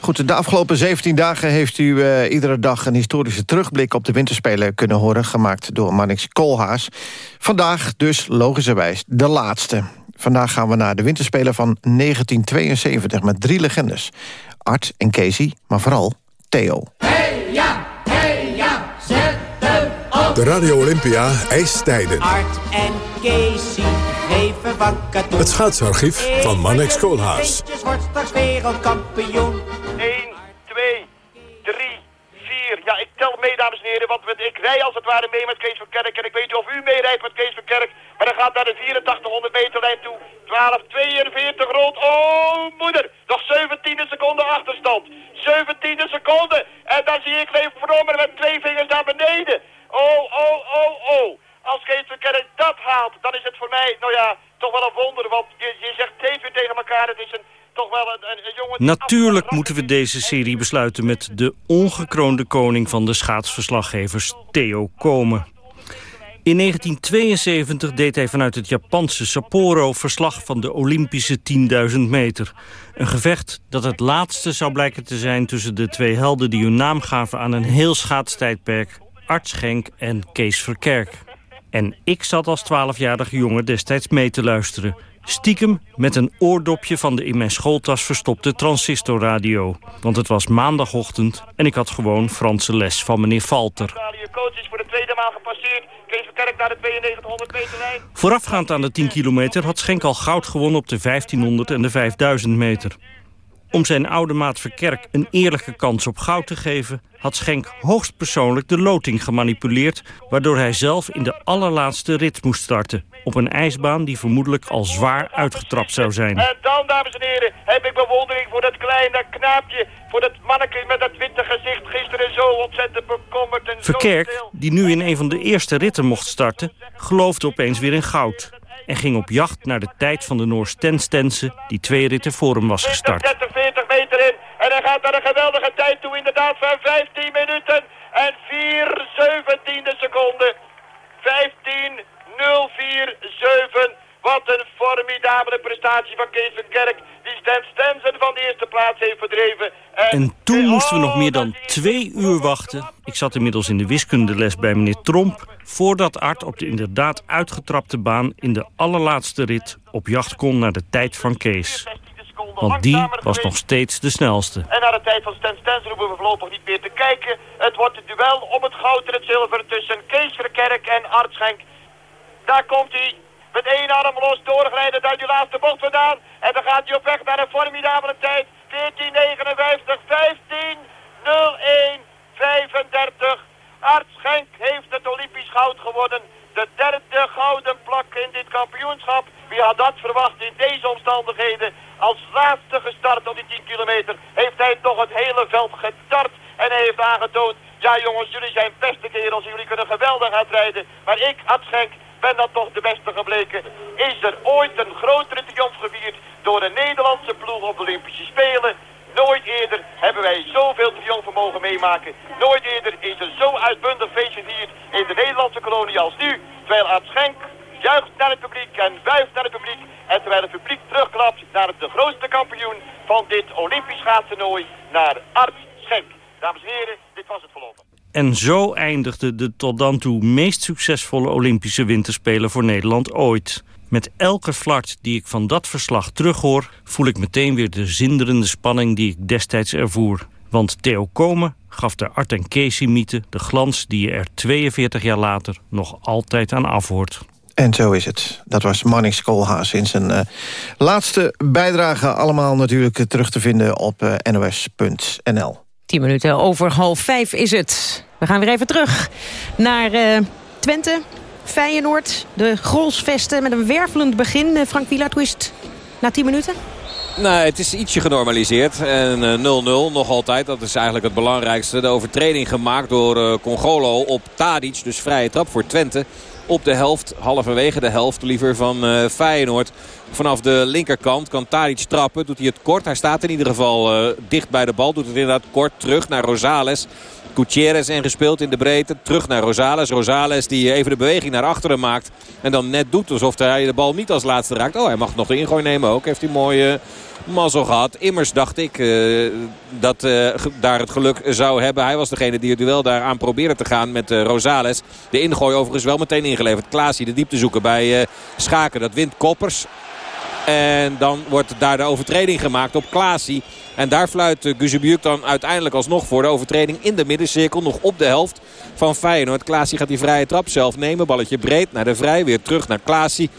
Goed, de afgelopen 17 dagen heeft u uh, iedere dag een historische terugblik op de winterspelen kunnen horen. Gemaakt door Mannix Koolhaas. Vandaag dus logischerwijs de laatste. Vandaag gaan we naar de winterspelen van 1972 met drie legendes. Art en Casey, maar vooral Theo. Hey ja, hey ja, zet hem op. De Radio Olympia ijstijden. Art en Casey geven wakker toe. Het schaatsarchief van Manex Koolhaas. wordt straks wereldkampioen. 1, 2, 3, 4. Ja, ik tel mee, dames en heren, want ik rij als het ware mee met Kees van Kerk. En ik weet niet of u meerijdt met Kees van Kerk. Maar dan gaat naar de 8400 meter lijn toe. 12, 42 rond. Oh, moeder. Nog 17 seconden achterstand. 17 seconden. En dan zie ik Leef Vrommer met twee vingers naar beneden. Oh, oh, oh, oh. Als Kees van Kerk dat haalt, dan is het voor mij, nou ja, toch wel een wonder. Want je, je zegt weer tegen elkaar, het is een toch wel een, een, een jongen... Natuurlijk moeten we deze serie besluiten met de ongekroonde koning van de schaatsverslaggevers, Theo Komen. In 1972 deed hij vanuit het Japanse Sapporo verslag van de Olympische 10.000 meter. Een gevecht dat het laatste zou blijken te zijn tussen de twee helden... die hun naam gaven aan een heel schaatstijdperk, Art Schenk en Kees Verkerk. En ik zat als 12-jarige jongen destijds mee te luisteren... Stiekem met een oordopje van de in mijn schooltas verstopte transistorradio. Want het was maandagochtend en ik had gewoon Franse les van meneer Falter. Coach is voor de tweede maal gepasseerd. Kees Verkerk naar de 9200 meter lijn. Voorafgaand aan de 10 kilometer had Schenk al goud gewonnen op de 1500 en de 5000 meter. Om zijn oude maat Verkerk een eerlijke kans op goud te geven... had Schenk hoogstpersoonlijk de loting gemanipuleerd... waardoor hij zelf in de allerlaatste rit moest starten... op een ijsbaan die vermoedelijk al zwaar uitgetrapt zou zijn. En dan, dames en heren, heb ik bewondering voor dat kleine knaapje... voor dat manneke met dat witte gezicht gisteren zo ontzettend bekommerd en Verkerk, zo die nu in een van de eerste ritten mocht starten... geloofde opeens weer in goud en ging op jacht naar de tijd van de Noor Sten Stensen... die twee ritten voor hem was gestart. 30, 40 meter in. En hij gaat naar een geweldige tijd toe inderdaad van 15 minuten en 4 zeventiende seconden. 15 04 7. Wat een formidabele prestatie van Kees van Kerk. Die Stan Stensen van de eerste plaats heeft verdreven. En, En toen moesten we nog meer dan twee uur wachten. Ik zat inmiddels in de wiskundeles bij meneer Tromp... voordat Art op de inderdaad uitgetrapte baan... in de allerlaatste rit op jacht kon naar de tijd van Kees. Want die was nog steeds de snelste. En naar de tijd van Stan Stensen hoeven we voorlopig niet meer te kijken. Het wordt een duel om het goud en het zilver tussen Kees Verkerk en Art Schenk. Daar komt hij. Met één arm los doorgrijden uit die laatste bocht vandaan. En dan gaat hij op weg naar een formidabele tijd. 14.59, 15, 01, 35. Art Schenk heeft het Olympisch goud gewonnen. De derde gouden plak in dit kampioenschap. Wie had dat verwacht in deze omstandigheden? Als laatste gestart op die 10 kilometer heeft hij toch het hele veld getart. En hij heeft aangetoond, ja jongens, jullie zijn beste kerels. Jullie kunnen geweldig uitrijden. Maar ik, Art Schenk, ben dan toch de beste gebleken. Is er ooit een grotere triomf gevierd door een Nederlandse ploeg op de Olympische Spelen? Nooit eerder hebben wij zoveel triomfen mogen meemaken. Nooit eerder is er zo uitbundig feest gevierd in de Nederlandse kolonie als nu. Terwijl Art Schenk juicht naar het publiek en wuift naar het publiek. En terwijl het publiek terugklapt naar de grootste kampioen van dit Olympisch schaatstoernooi, naar Art Schenk. Dames en heren, dit was het voorlopig. En zo eindigde de tot dan toe meest succesvolle Olympische winterspelen voor Nederland ooit. Met elke flart die ik van dat verslag terughoor... voel ik meteen weer de zinderende spanning die ik destijds ervoer. Want Theo Komen gaf de Art en Casey-mythe de glans die je er 42 jaar later nog altijd aan afhoort. En zo is het. Dat was Marnix Koolhaas in zijn uh, laatste bijdrage. Allemaal natuurlijk terug te vinden op uh, nos.nl. Tien minuten over half vijf is het. We gaan weer even terug naar uh, Twente, Feyenoord, de Grolsvesten... met een wervelend begin. Frank Wielaert, hoe is het na tien minuten? Nou, het is ietsje genormaliseerd. En 0-0 nog altijd. Dat is eigenlijk het belangrijkste. De overtreding gemaakt door uh, Congolo op Tadic. Dus vrije trap voor Twente. Op de helft, halverwege de helft liever van Feyenoord. Vanaf de linkerkant kan Tadic trappen. Doet hij het kort. Hij staat in ieder geval dicht bij de bal. Doet het inderdaad kort terug naar Rosales. Gutierrez ingespeeld in de breedte. Terug naar Rosales. Rosales die even de beweging naar achteren maakt. En dan net doet alsof hij de bal niet als laatste raakt. Oh, hij mag nog de ingooi nemen ook. Heeft hij mooi... Uh, mazzel gehad. Immers dacht ik uh, dat uh, daar het geluk zou hebben. Hij was degene die het duel daar aan probeerde te gaan met uh, Rosales. De ingooi overigens wel meteen ingeleverd. Klaasie de diepte zoeken bij Schaken. Dat wint Koppers. En dan wordt daar de overtreding gemaakt op Klaasie. En daar fluit uh, Guzebujuk dan uiteindelijk alsnog voor de overtreding in de middencirkel. Nog op de helft van Feyenoord. Klaasie gaat die vrije trap zelf nemen. Balletje breed naar de vrij. Weer terug naar Klaasie.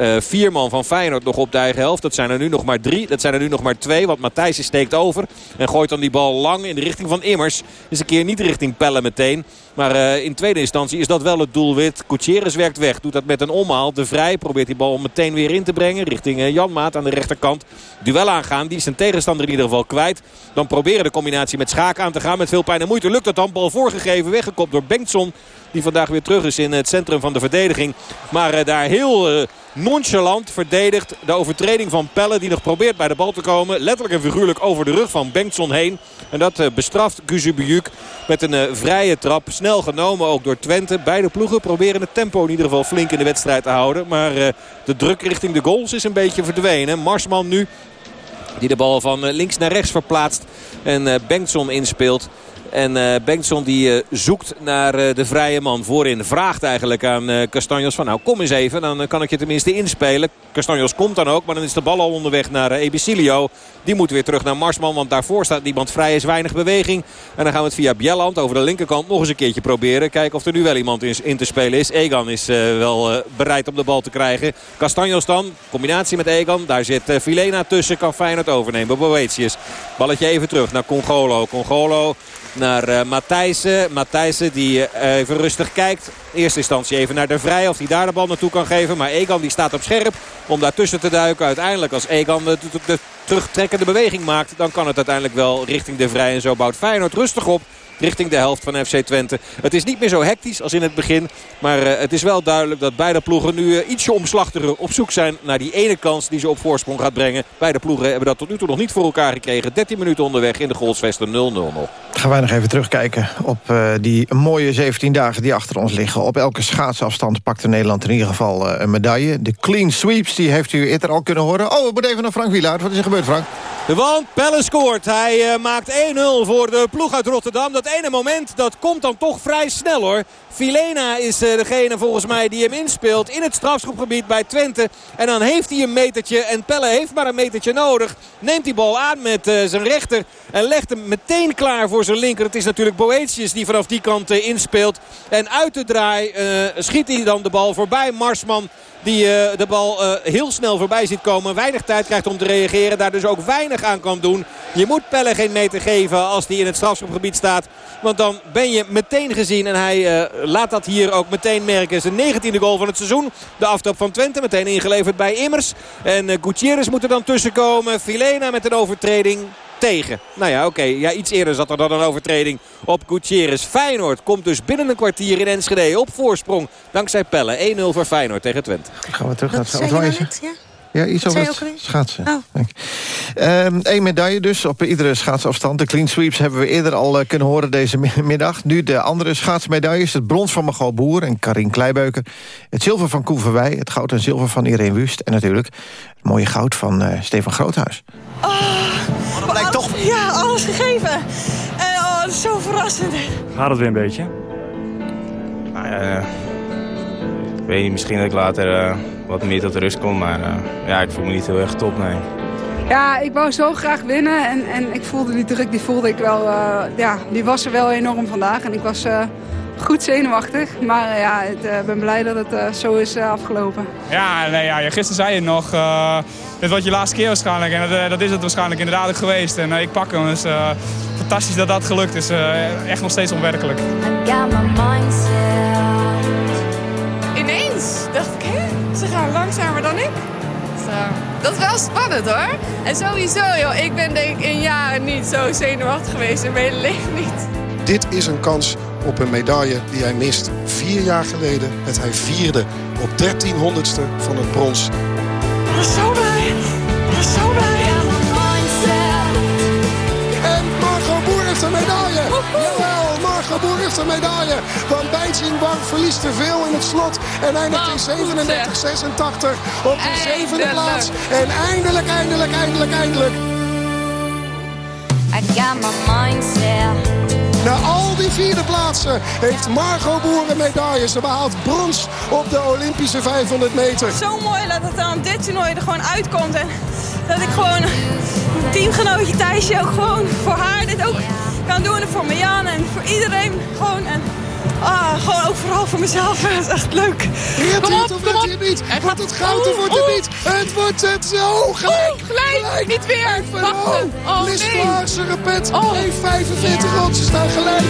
Uh, vier man van Feyenoord nog op de eigen helft. Dat zijn er nu nog maar drie. Dat zijn er nu nog maar twee. Want Matthijs steekt over. En gooit dan die bal lang in de richting van Immers. Is een keer niet richting Pelle meteen. Maar uh, in tweede instantie is dat wel het doelwit. Gutierrez werkt weg. Doet dat met een omhaal. De Vrij probeert die bal meteen weer in te brengen. Richting uh, Jan Maat aan de rechterkant. Duel aangaan. Die is zijn tegenstander in ieder geval kwijt. Dan proberen de combinatie met Schaak aan te gaan. Met veel pijn en moeite lukt dat dan. Bal voorgegeven. Weggekopt door Bengtson. Die vandaag weer terug is in het centrum van de verdediging. Maar daar heel nonchalant verdedigt de overtreding van Pelle. Die nog probeert bij de bal te komen. Letterlijk en figuurlijk over de rug van Bengtson heen. En dat uh, bestraft Guzubiuk met een vrije trap. Snel genomen ook door Twente. Beide ploegen proberen het tempo in ieder geval flink in de wedstrijd te houden. Maar de druk richting de goals is een beetje verdwenen. Marsman nu die de bal van links naar rechts verplaatst. En Bengtson inspeelt. En uh, Bengtson die uh, zoekt naar uh, de vrije man voorin. Vraagt eigenlijk aan Castanjos van nou kom eens even. Dan kan ik je tenminste inspelen. Castanjos komt dan ook. Maar dan is de bal al onderweg naar Ebicilio. Die moet weer terug naar Marsman. Want daarvoor staat niemand vrij. Is weinig beweging. En dan gaan we het via Bjelland over de linkerkant nog eens een keertje proberen. Kijken of er nu wel iemand in, in te spelen is. Egan is wel bereid om de bal te krijgen. Castanjos dan. Combinatie met Egan. Daar zit Filena tussen. Kan Feyenoord overnemen. Boetius. Balletje even terug naar Congolo. Congolo naar uh, Matthijssen. Matthijssen die uh, even rustig kijkt. In eerste instantie even naar de Vrij of hij daar de bal naartoe kan geven. Maar Egan die staat op scherp om daartussen te duiken. Uiteindelijk als Egan de, de, de terugtrekkende beweging maakt... dan kan het uiteindelijk wel richting de Vrij. En zo bouwt Feyenoord rustig op richting de helft van FC Twente. Het is niet meer zo hectisch als in het begin. Maar uh, het is wel duidelijk dat beide ploegen nu uh, ietsje omslachtiger op zoek zijn naar die ene kans die ze op voorsprong gaat brengen. Beide ploegen hebben dat tot nu toe nog niet voor elkaar gekregen. 13 minuten onderweg in de Goldsvesten 0-0 nog. Gaan wij nog even terugkijken op uh, die mooie 17 dagen die achter ons liggen. Op elke schaatsafstand pakte Nederland in ieder geval een medaille. De clean sweeps, die heeft u eerder al kunnen horen. Oh, we moeten even naar Frank Wielaert. Wat is er gebeurd, Frank? Want Pelle scoort. Hij uh, maakt 1-0 voor de ploeg uit Rotterdam. Dat ene moment, dat komt dan toch vrij snel hoor. Filena is uh, degene volgens mij die hem inspeelt in het strafschopgebied bij Twente. En dan heeft hij een metertje en Pelle heeft maar een metertje nodig. Neemt die bal aan met uh, zijn rechter en legt hem meteen klaar voor zijn linker. Het is natuurlijk Boetius die vanaf die kant inspeelt. En uit de draai schiet hij dan de bal voorbij Marsman. Die uh, de bal uh, heel snel voorbij ziet komen. Weinig tijd krijgt om te reageren. Daar dus ook weinig aan kan doen. Je moet Pelle geen meter geven als hij in het strafschopgebied staat. Want dan ben je meteen gezien. En hij uh, laat dat hier ook meteen merken. Zijn 19e goal van het seizoen. De aftrap van Twente. Meteen ingeleverd bij Immers. En Gutierrez moet er dan tussenkomen. Filena met een overtreding tegen. Nou ja, oké. Okay. Ja, iets eerder zat er dan een overtreding op Gutierrez. Feyenoord komt dus binnen een kwartier in Enschede op voorsprong. Dankzij Pelle. 1-0 voor Feyenoord tegen Twente. Gaan we terug naar het oranje. Ja? Ja, iets over het schaatsen. Oh. Eén um, medaille dus op iedere schaatsafstand. De clean sweeps hebben we eerder al uh, kunnen horen deze middag. Nu de andere schaatsmedailles. Het brons van Magal Boer en Karin Kleibeuker. Het zilver van Koen Verwij. Het goud en zilver van Irene Wust. En natuurlijk het mooie goud van uh, Stefan Groothuis. Oh, Gaat het weer een beetje? Nou ja, ik weet niet, misschien dat ik later uh, wat meer tot rust kom. Maar uh, ja, ik voel me niet heel erg top, nee. Ja, ik wou zo graag winnen en, en ik voelde die druk, die voelde ik wel, uh, ja, die was er wel enorm vandaag. En ik was uh, goed zenuwachtig, maar uh, ja, ik ben blij dat het zo is afgelopen. Ja, nee, ja, gisteren zei je nog, dit wordt je laatste keer waarschijnlijk en dat, dat is het waarschijnlijk inderdaad ook geweest. En ik pak hem, dus fantastisch dat dat gelukt is, echt nog steeds onwerkelijk. Ineens dacht ik, hè, ze gaan langzamer dan ik. Dat is wel spannend hoor. En sowieso, joh, ik ben denk ik in jaren niet zo zenuwachtig geweest. In mijn hele leven niet. Dit is een kans op een medaille die hij mist. Vier jaar geleden werd hij vierde op 1300ste van het brons. Zo Medaille. Want Bijtsingbang verliest te veel in het slot. En eindigt in 37-86 op de zevende plaats. En eindelijk, eindelijk, eindelijk, eindelijk. I got my mindset. Na al die vierde plaatsen heeft Margot Boer een medaille. Ze behaalt brons op de Olympische 500 meter. Zo mooi dat het aan dit toernooi er gewoon uitkomt. En dat ik gewoon mijn teamgenootje Thijsje ook gewoon voor haar dit ook kan doen. En voor Marjane en voor iedereen. Gewoon en Ah, gewoon ook vooral voor mezelf. Dat is echt leuk. Redt kom op, kom op. niet? Wordt het goud of wordt het niet? Het wordt het zo. Gelijk. Oeh, gelijk. gelijk. Niet weer. Wachten. Oh, Liz nee. Vlaarsen, repet. Oh. Nee, 45 ja. Ze staan gelijk.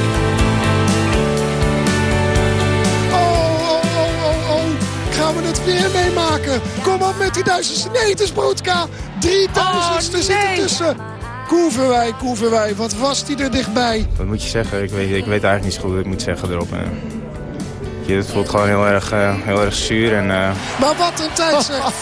Oh, oh, oh, oh, oh. Gaan we het weer meemaken? Kom op met die duizendste. Nee, het is Broodka. 3000ste oh, zit er tussen. Koeverwij, Koeverwij, wat was die er dichtbij? Wat moet je zeggen? Ik weet, ik weet eigenlijk niet zo goed wat ik moet zeggen erop. Het voelt gewoon heel erg, uh, heel erg zuur. En, uh... Maar wat een tijd zeg.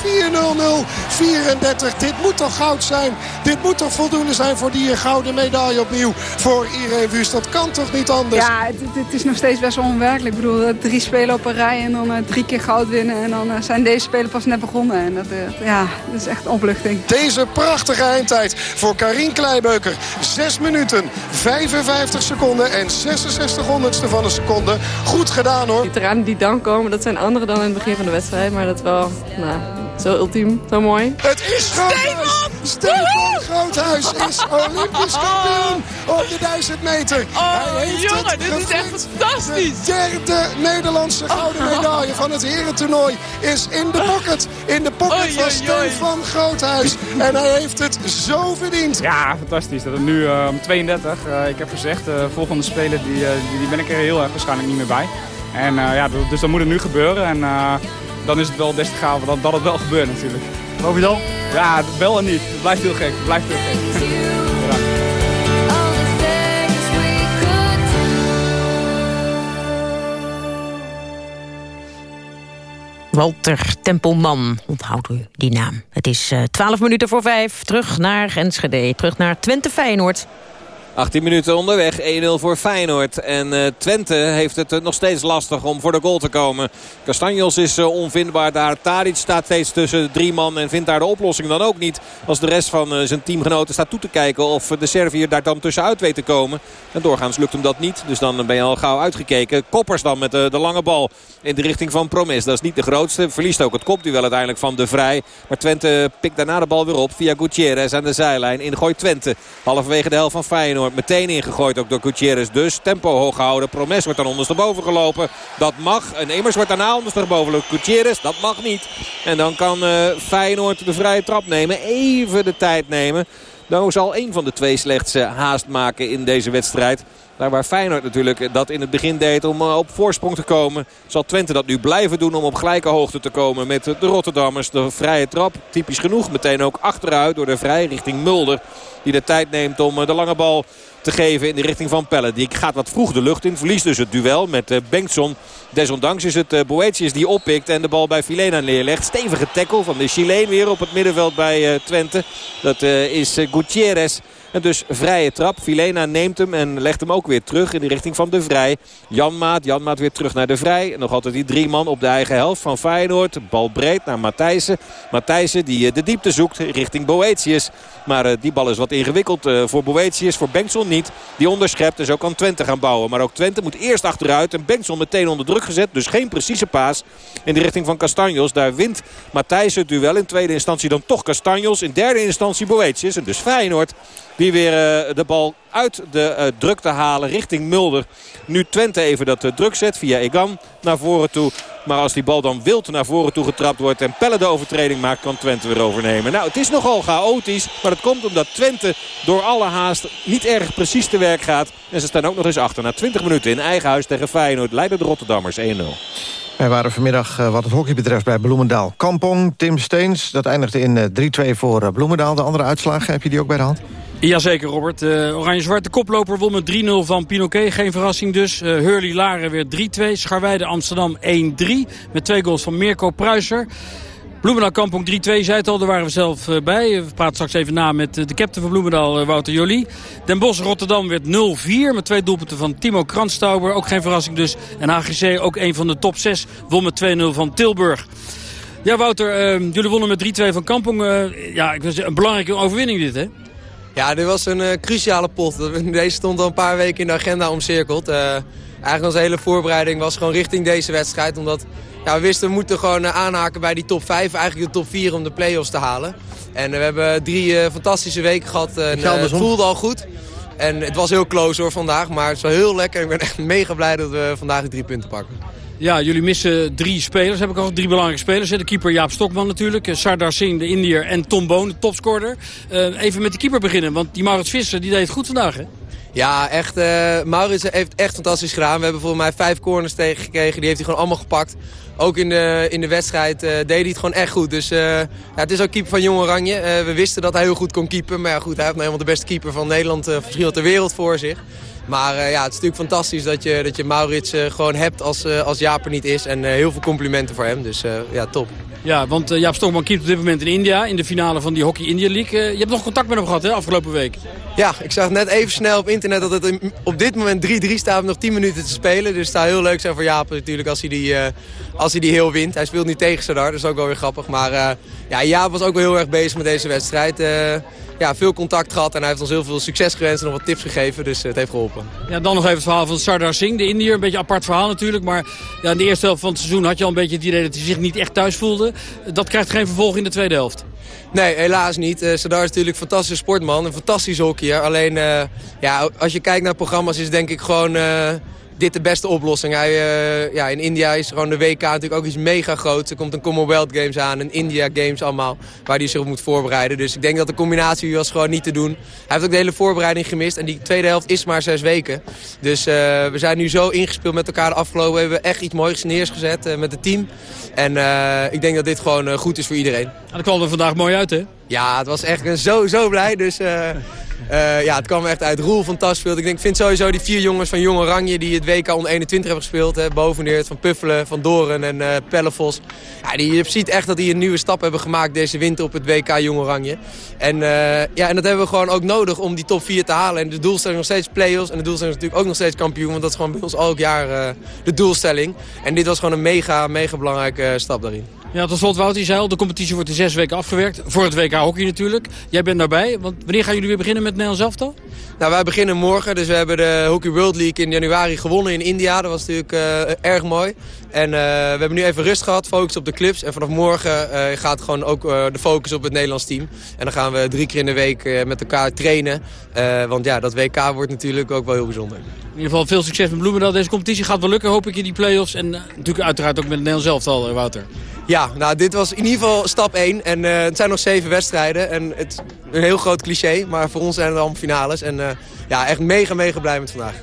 4-0-0, 34. Dit moet toch goud zijn? Dit moet toch voldoende zijn voor die gouden medaille opnieuw voor Irene Wust? Dat kan toch niet anders? Ja, het, het, is nog steeds best wel onwerkelijk. Ik bedoel, drie spelen op een rij en dan uh, drie keer goud winnen. En dan zijn deze spelen pas net begonnen. En dat, ja, dat is echt een opluchting. Deze prachtige eindtijd voor Karin Kleibeuker. 6 minuten, 55 seconden en 66 honderdste van een seconde. Goed gedaan hoor die dan komen, dat zijn andere dan in het begin van de wedstrijd. Maar dat is wel, nou, zo ultiem, zo mooi. Het is Groothuis! Stefan Groothuis is Olympisch kampioen op de 1000 meter. Oh, Hij heeft jongen, het dit is echt fantastisch. De derde Nederlandse gouden medaille van het herentoernooi is in de pocket. In de pocket van Stefan Groothuis. En hij heeft het zo verdiend. Ja, fantastisch. Dat is nu uh, 32. Uh, ik heb gezegd, uh, volgende speler die, uh, die, die ben ik er heel erg waarschijnlijk niet meer bij. En uh, ja, dus dan moet het nu gebeuren. En uh, dan is het wel des te gaaf dat, dat het wel gebeurt natuurlijk. Geloof je dan? Ja, wel en niet. Het blijft heel gek. Het blijft heel gek. Walter Tempelman, onthoudt u die naam. Het is uh, 12 minuten voor 5. Terug naar Enschede, terug naar Twente Feyenoord. 18 minuten onderweg, 1-0 voor Feyenoord. En uh, Twente heeft het uh, nog steeds lastig om voor de goal te komen. Castanjos is uh, onvindbaar daar. Tadic staat steeds tussen drie man en vindt daar de oplossing dan ook niet. Als de rest van zijn teamgenoten staat toe te kijken of de Servier daar dan tussenuit weet te komen. En doorgaans lukt hem dat niet. Dus dan ben je al gauw uitgekeken. Koppers dan met de, de lange bal in de richting van Promes. Dat is niet de grootste. Verliest ook het kopduel uiteindelijk van de Vrij. Maar Twente pikt daarna de bal weer op via Gutierrez aan de zijlijn. Ingooit Twente. Halverwege de helft van Feyenoord. Meteen ingegooid ook door Gutierrez. Dus tempo hoog houden. Promes wordt dan ondersteboven gelopen. Dat mag. En Emers wordt daarna ondersteboven. Gutierrez, dat mag niet. En dan kan uh, Feyenoord de vrije trap nemen. Even de tijd nemen. Dan zal één van de twee slechts uh, haast maken in deze wedstrijd. Daar waar Feyenoord natuurlijk dat in het begin deed om uh, op voorsprong te komen. Zal Twente dat nu blijven doen om op gelijke hoogte te komen met de Rotterdammers. De vrije trap, typisch genoeg. Meteen ook achteruit door de vrij richting Mulder. Die de tijd neemt om uh, de lange bal te geven in de richting van Pelle. Die gaat wat vroeg de lucht in. Verliest dus het duel met uh, Bengtson. Desondanks is het Boetius die oppikt en de bal bij Filena neerlegt. Stevige tackle van de Chileen weer op het middenveld bij Twente. Dat is Gutierrez. En dus vrije trap. Vilena neemt hem en legt hem ook weer terug in de richting van de Vrij. Janmaat, Janmaat weer terug naar de Vrij. Nog altijd die drie man op de eigen helft van Feyenoord. Bal breed naar Matthijssen. Matthijssen die de diepte zoekt richting Boetius. Maar die bal is wat ingewikkeld voor Boetius. Voor Bengtson niet. Die onderschept. Dus ook kan Twente gaan bouwen. Maar ook Twente moet eerst achteruit. En Bengtson meteen onder druk gezet. Dus geen precieze paas in de richting van Castanjos. Daar wint Matthijs het duel. In tweede instantie dan toch Castanjos. In derde instantie Boetius. En dus Feyenoord die weer uh, de bal uit de uh, drukte halen richting Mulder. Nu Twente even dat uh, druk zet via Egan naar voren toe. Maar als die bal dan wild naar voren toe getrapt wordt en Pelle de overtreding maakt, kan Twente weer overnemen. Nou, het is nogal chaotisch, maar dat komt omdat Twente door alle haast niet erg precies te werk gaat. En ze staan ook nog eens achter na 20 minuten in eigen huis tegen Feyenoord. Leiden de Rotterdammers 1-0. Wij waren vanmiddag wat het hockey betreft bij Bloemendaal. Kampong, Tim Steens, dat eindigde in uh, 3-2 voor Bloemendaal. De andere uitslagen, heb je die ook bij de hand? Jazeker, Robert. Uh, Oranje-zwarte koploper won met 3-0 van Pinoquet. Geen verrassing dus. Uh, Hurley Laren weer 3-2. Scharweide Amsterdam 1-3. Met twee goals van Mirko Pruiser. Bloemendaal Kampong 3-2, zei het al, daar waren we zelf uh, bij. We praten straks even na met de captain van Bloemendaal, Wouter Jolie. Den Bosch Rotterdam werd 0-4 met twee doelpunten van Timo Kranstauber. Ook geen verrassing dus. En HGC, ook een van de top 6, won met 2-0 van Tilburg. Ja, Wouter, jullie wonnen met 3-2 van Kampong. ja, een belangrijke overwinning dit, hè? Ja, dit was een uh, cruciale pot. Deze stond al een paar weken in de agenda omcirkeld. Uh, eigenlijk onze hele voorbereiding was gewoon richting deze wedstrijd. Omdat ja, we wisten we moeten gewoon uh, aanhaken bij die top 5. Eigenlijk de top 4 om de play-offs te halen. En we hebben drie fantastische weken gehad. En, het voelde al goed. En het was heel close hoor vandaag. Maar het is wel heel lekker. Ik ben echt mega blij dat we vandaag die drie punten pakken. Ja, jullie missen drie spelers. Heb ik al drie belangrijke spelers. De keeper Jaap Stokman natuurlijk. Sardar Singh, de Indiër. En Tom Boon, de topscorer. Uh, even met de keeper beginnen. Want die Maurits Visser, die deed het goed vandaag, hè? Ja, echt. Uh, Maurits heeft echt fantastisch gedaan. We hebben volgens mij vijf corners tegengekregen. Die heeft hij gewoon allemaal gepakt. Ook in de, in de wedstrijd deed hij het gewoon echt goed. Dus ja, het is ook keeper van Jong Oranje. We wisten dat hij heel goed kon keepen. Maar ja, goed, hij heeft nou helemaal de beste keeper van Nederland, misschien wel ter wereld voor zich. Maar uh, ja, het is natuurlijk fantastisch dat je, dat je Maurits uh, gewoon hebt als, uh, als Jaap er niet is. En heel veel complimenten voor hem. Dus ja, top. Ja, want Jaap Stokman keept op dit moment in India. In de finale van die Hockey India League. je hebt nog contact met hem gehad, hè, afgelopen week? Ja, ik zag net even snel op internet dat het op dit moment 3-3 staat. Nog 10 minuten te spelen. Dus het zou heel leuk zijn voor Jaap natuurlijk als hij die, als hij die heel wint. Hij speelt nu tegen Sadar, dat is ook wel weer grappig. Maar ja, Jaap was ook wel heel erg bezig met deze wedstrijd ja, veel contact gehad en hij heeft ons heel veel succes gewenst en nog wat tips gegeven. Dus het heeft geholpen. Ja, dan nog even het verhaal van Sardar Singh, de Indiër. Een beetje een apart verhaal natuurlijk. Maar ja, in de eerste helft van het seizoen had je al een beetje het idee dat hij zich niet echt thuis voelde. Dat krijgt geen vervolg in de tweede helft. Nee, helaas niet. Uh, Sardar is natuurlijk een fantastische sportman, een fantastische hockeyer. Alleen, uh, ja, als je kijkt naar programma's is denk ik gewoon... Uh, dit de beste oplossing. Hij, uh, ja, in India is gewoon de WK natuurlijk ook iets mega groot. Er komt een Commonwealth Games aan, een India Games allemaal, waar hij zich op moet voorbereiden. Dus ik denk dat de combinatie was gewoon niet te doen. Hij heeft ook de hele voorbereiding gemist en die tweede helft is maar zes weken. Dus uh, we zijn nu zo ingespeeld met elkaar de afgelopen. We hebben echt iets moois neergezet uh, met het team. En ik denk dat dit gewoon goed is voor iedereen. En dat kwam er vandaag mooi uit, hè? Ja, het was echt zo, zo blij. Dus uh, ja, het kwam echt uit. Roel van Tasveld. Ik denk, vind sowieso die vier jongens van Jong Oranje die het WK onder 21 hebben gespeeld. Hè, Van Puffelen, Van Doren en uh, Pellefos. Ja, die, je ziet echt dat die een nieuwe stap hebben gemaakt deze winter op het WK Jong Oranje. En, uh, ja, en dat hebben we gewoon ook nodig om die top 4 te halen. En de doelstelling nog steeds play-offs. En de doelstelling is natuurlijk ook nog steeds kampioen. Want dat is gewoon bij ons elk jaar de doelstelling. En dit was gewoon een mega, mega belangrijke stap daarin. Ja, tot slot Wout, je zei de competitie wordt in zes weken afgewerkt. Voor het WK hockey natuurlijk. Jij bent daarbij. Want wanneer gaan jullie weer beginnen met Nederlands elftal? Nou, wij beginnen morgen. Dus we hebben de Hockey World League in januari gewonnen in India. Dat was natuurlijk uh, erg mooi. En uh, we hebben nu even rust gehad, focus op de clubs. En vanaf morgen uh, gaat gewoon ook de focus op het Nederlands team. En dan gaan we drie keer in de week met elkaar trainen. want ja, dat WK wordt natuurlijk ook wel heel bijzonder. In ieder geval veel succes met Bloemendaal. Deze competitie gaat wel lukken, hoop ik, in die play-offs. En natuurlijk uiteraard ook met het Nederlands elftal, Wouter. Ja, nou dit was in ieder geval stap 1. En uh, het zijn nog zeven wedstrijden. En het is een heel groot cliché, maar voor ons zijn het allemaal finales. En ja, echt mega, mega blij met vandaag.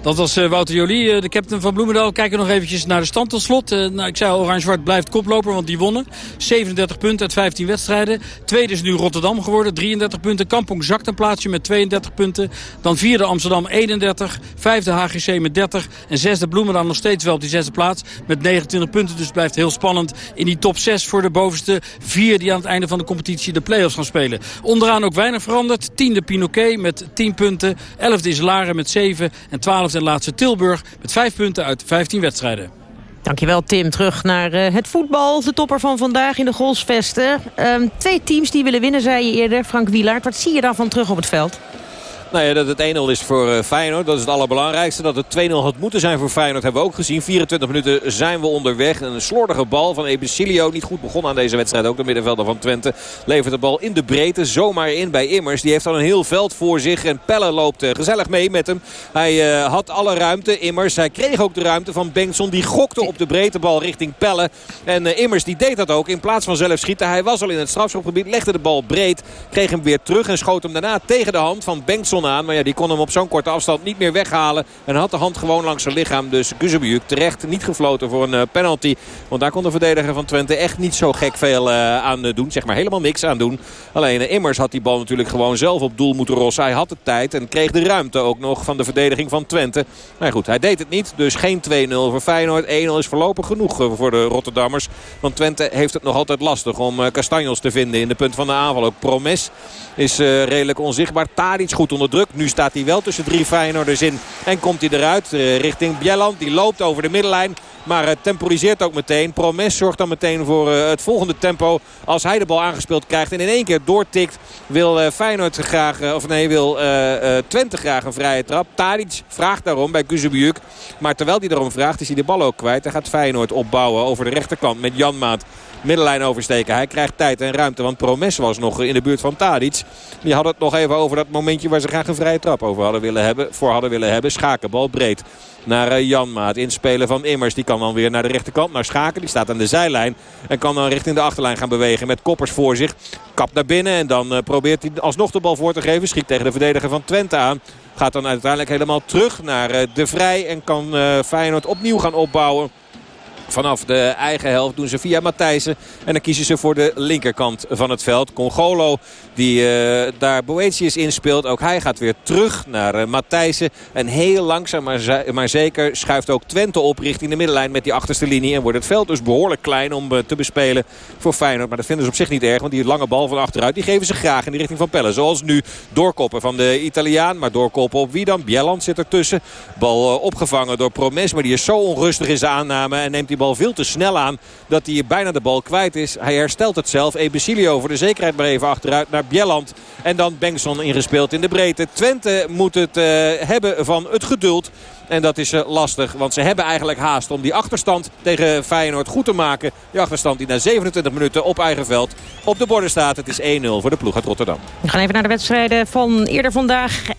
Dat was uh, Wouter Jolie, uh, de captain van Bloemendaal. Kijken nog eventjes naar de stand tot slot. Uh, nou, ik zei Oranje-Zwart blijft koploper, want die wonnen. 37 punten uit 15 wedstrijden. Tweede is nu Rotterdam geworden, 33 punten. Kampong zakt een plaatsje met 32 punten. Dan vierde Amsterdam 31. Vijfde HGC met 30. En zesde Bloemendaal nog steeds wel op die zesde plaats met 29 punten. Dus blijft heel spannend in die top 6 voor de bovenste vier... die aan het einde van de competitie de play-offs gaan spelen. Onderaan ook weinig veranderd. Tiende Pinoquet met 10 punten. Elfde is Laren met 7 en 12 en laatste Tilburg met 5 punten uit 15 wedstrijden. Dankjewel Tim. Terug naar uh, het voetbal. De topper van vandaag in de Golsvesten. Um, twee teams die willen winnen, zei je eerder. Frank Wielaert, wat zie je daarvan terug op het veld? Nou ja, dat het 1-0 is voor uh, Feyenoord. Dat is het allerbelangrijkste. Dat het 2-0 had moeten zijn voor Feyenoord hebben we ook gezien. 24 minuten zijn we onderweg. Een slordige bal van Ebesilio. Niet goed begonnen aan deze wedstrijd. Ook de middenvelder van Twente. Levert de bal in de breedte. Zomaar in bij Immers. Die heeft dan een heel veld voor zich. En Pelle loopt uh, gezellig mee met hem. Hij uh, had alle ruimte. Immers. Hij kreeg ook de ruimte van Bengtson. Die gokte op de breedtebal richting Pelle. En Immers die deed dat ook. In plaats van zelf schieten. Hij was al in het strafschopgebied. Legde de bal breed. Kreeg hem weer terug. En schoot hem daarna tegen de hand van Bengtson aan. Maar ja, die kon hem op zo'n korte afstand niet meer weghalen. En had de hand gewoon langs zijn lichaam. Dus Kuzebujuk terecht niet gefloten voor een uh, penalty. Want daar kon de verdediger van Twente echt niet zo gek veel uh, aan uh, doen. Zeg maar helemaal niks aan doen. Alleen Immers had die bal natuurlijk gewoon zelf op doel moeten rossen. Hij had de tijd en kreeg de ruimte ook nog van de verdediging van Twente. Maar goed, hij deed het niet. Dus geen 2-0 voor Feyenoord. 1-0 is voorlopig genoeg voor de Rotterdammers. Want Twente heeft het nog altijd lastig om Castanjos te vinden in de punt van de aanval. Ook Promes is redelijk onzichtbaar. Tadic goed onder druk. Nu staat hij wel tussen drie Feyenoorders in. En komt hij eruit richting Bjelland. Die loopt over de middenlijn. Maar temporiseert ook meteen. Promes zorgt dan meteen voor het volgende tempo. Als hij de bal aangespeeld krijgt en in één keer doortikt... wil Feyenoord graag, of nee, wil Twente graag een vrije trap. Tadic vraagt daarom bij Kuzebujuk. Maar terwijl hij daarom vraagt is hij de bal ook kwijt. Dan gaat Feyenoord opbouwen over de rechterkant met Janmaat middenlijn oversteken. Hij krijgt tijd en ruimte. Want Promes was nog in de buurt van Tadic. Die had het nog even over dat momentje waar ze een vrije trap over hadden willen hebben. Voor hadden willen hebben. Schakenbal breed naar Janmaat. Inspelen van Immers. Die kan dan weer naar de rechterkant. Naar Schaken. Die staat aan de zijlijn. En kan dan richting de achterlijn gaan bewegen. Met koppers voor zich. Kap naar binnen. En dan probeert hij alsnog de bal voor te geven. Schiet tegen de verdediger van Twente aan. Gaat dan uiteindelijk helemaal terug naar De Vrij. En kan Feyenoord opnieuw gaan opbouwen. Vanaf de eigen helft doen ze via Matthijsen. En dan kiezen ze voor de linkerkant van het veld. Congolo die uh, daar Boetius inspeelt. Ook hij gaat weer terug naar uh, Matthijsen. En heel langzaam maar, maar, zeker schuift ook Twente op richting de middenlijn met die achterste linie. En wordt het veld dus behoorlijk klein om uh, te bespelen voor Feyenoord. Maar dat vinden ze op zich niet erg. Want die lange bal van achteruit die geven ze graag in de richting van Pelle. Zoals nu doorkoppen van de Italiaan. Maar doorkoppen op wie dan? Bieland zit ertussen. Bal opgevangen door Promes. Maar die is zo onrustig in zijn aanname. En neemt die bal veel te snel aan dat hij bijna de bal kwijt is. Hij herstelt het zelf. Ebesilio voor de zekerheid maar even achteruit naar Bjelland. En dan Bengtson ingespeeld in de breedte. Twente moet het uh, hebben van het geduld. En dat is uh, lastig, want ze hebben eigenlijk haast om die achterstand tegen Feyenoord goed te maken. Die achterstand die na 27 minuten op eigen veld op de borden staat. Het is 1-0 voor de ploeg uit Rotterdam. We gaan even naar de wedstrijden van eerder vandaag. 1-0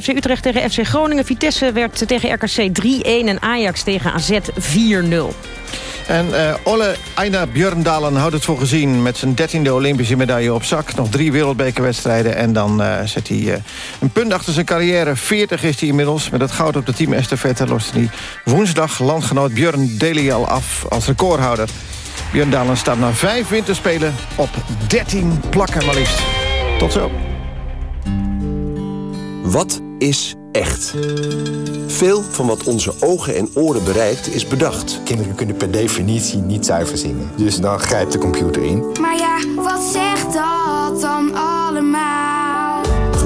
FC Utrecht tegen FC Groningen. Vitesse werd tegen RKC 3-1 en Ajax tegen AZ 4-0. En uh, Olle Einar Björndalen houdt het voor gezien... met zijn dertiende Olympische medaille op zak. Nog drie wereldbekerwedstrijden. En dan uh, zet hij uh, een punt achter zijn carrière. 40 is hij inmiddels. Met het goud op de team Estafette loste hij woensdag landgenoot Björn Delial af als recordhouder. Björndalen staat na vijf winterspelen op 13 plakken maar liefst. Tot zo. Wat is echt? Veel van wat onze ogen en oren bereikt is bedacht. Kinderen kunnen per definitie niet zuiver zingen. Dus dan grijpt de computer in. Maar ja,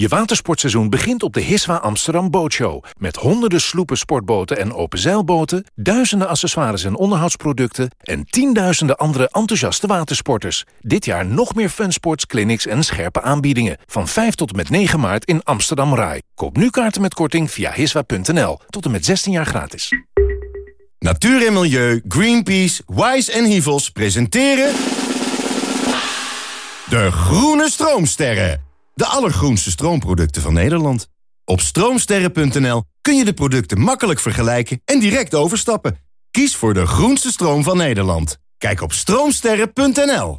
Je watersportseizoen begint op de Hiswa Amsterdam Bootshow. Met honderden sloepen, sportboten en openzeilboten... duizenden accessoires en onderhoudsproducten... en tienduizenden andere enthousiaste watersporters. Dit jaar nog meer funsports, clinics en scherpe aanbiedingen. Van 5 tot en met 9 maart in Amsterdam Rai. Koop nu kaarten met korting via hiswa.nl. Tot en met 16 jaar gratis. Natuur en Milieu, Greenpeace, Wise en Hivels presenteren... De Groene Stroomsterren. De allergroenste stroomproducten van Nederland. Op stroomsterren.nl kun je de producten makkelijk vergelijken en direct overstappen. Kies voor de groenste stroom van Nederland. Kijk op stroomsterren.nl.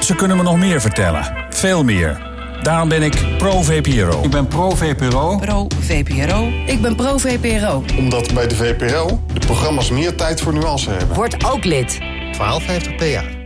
Ze kunnen me nog meer vertellen. Veel meer. Daarom ben ik pro-VPRO. Ik ben pro-VPRO. Pro-VPRO. Ik ben pro-VPRO. Omdat bij de VPRO de programma's meer tijd voor nuance hebben. Word ook lid. 1250 PA.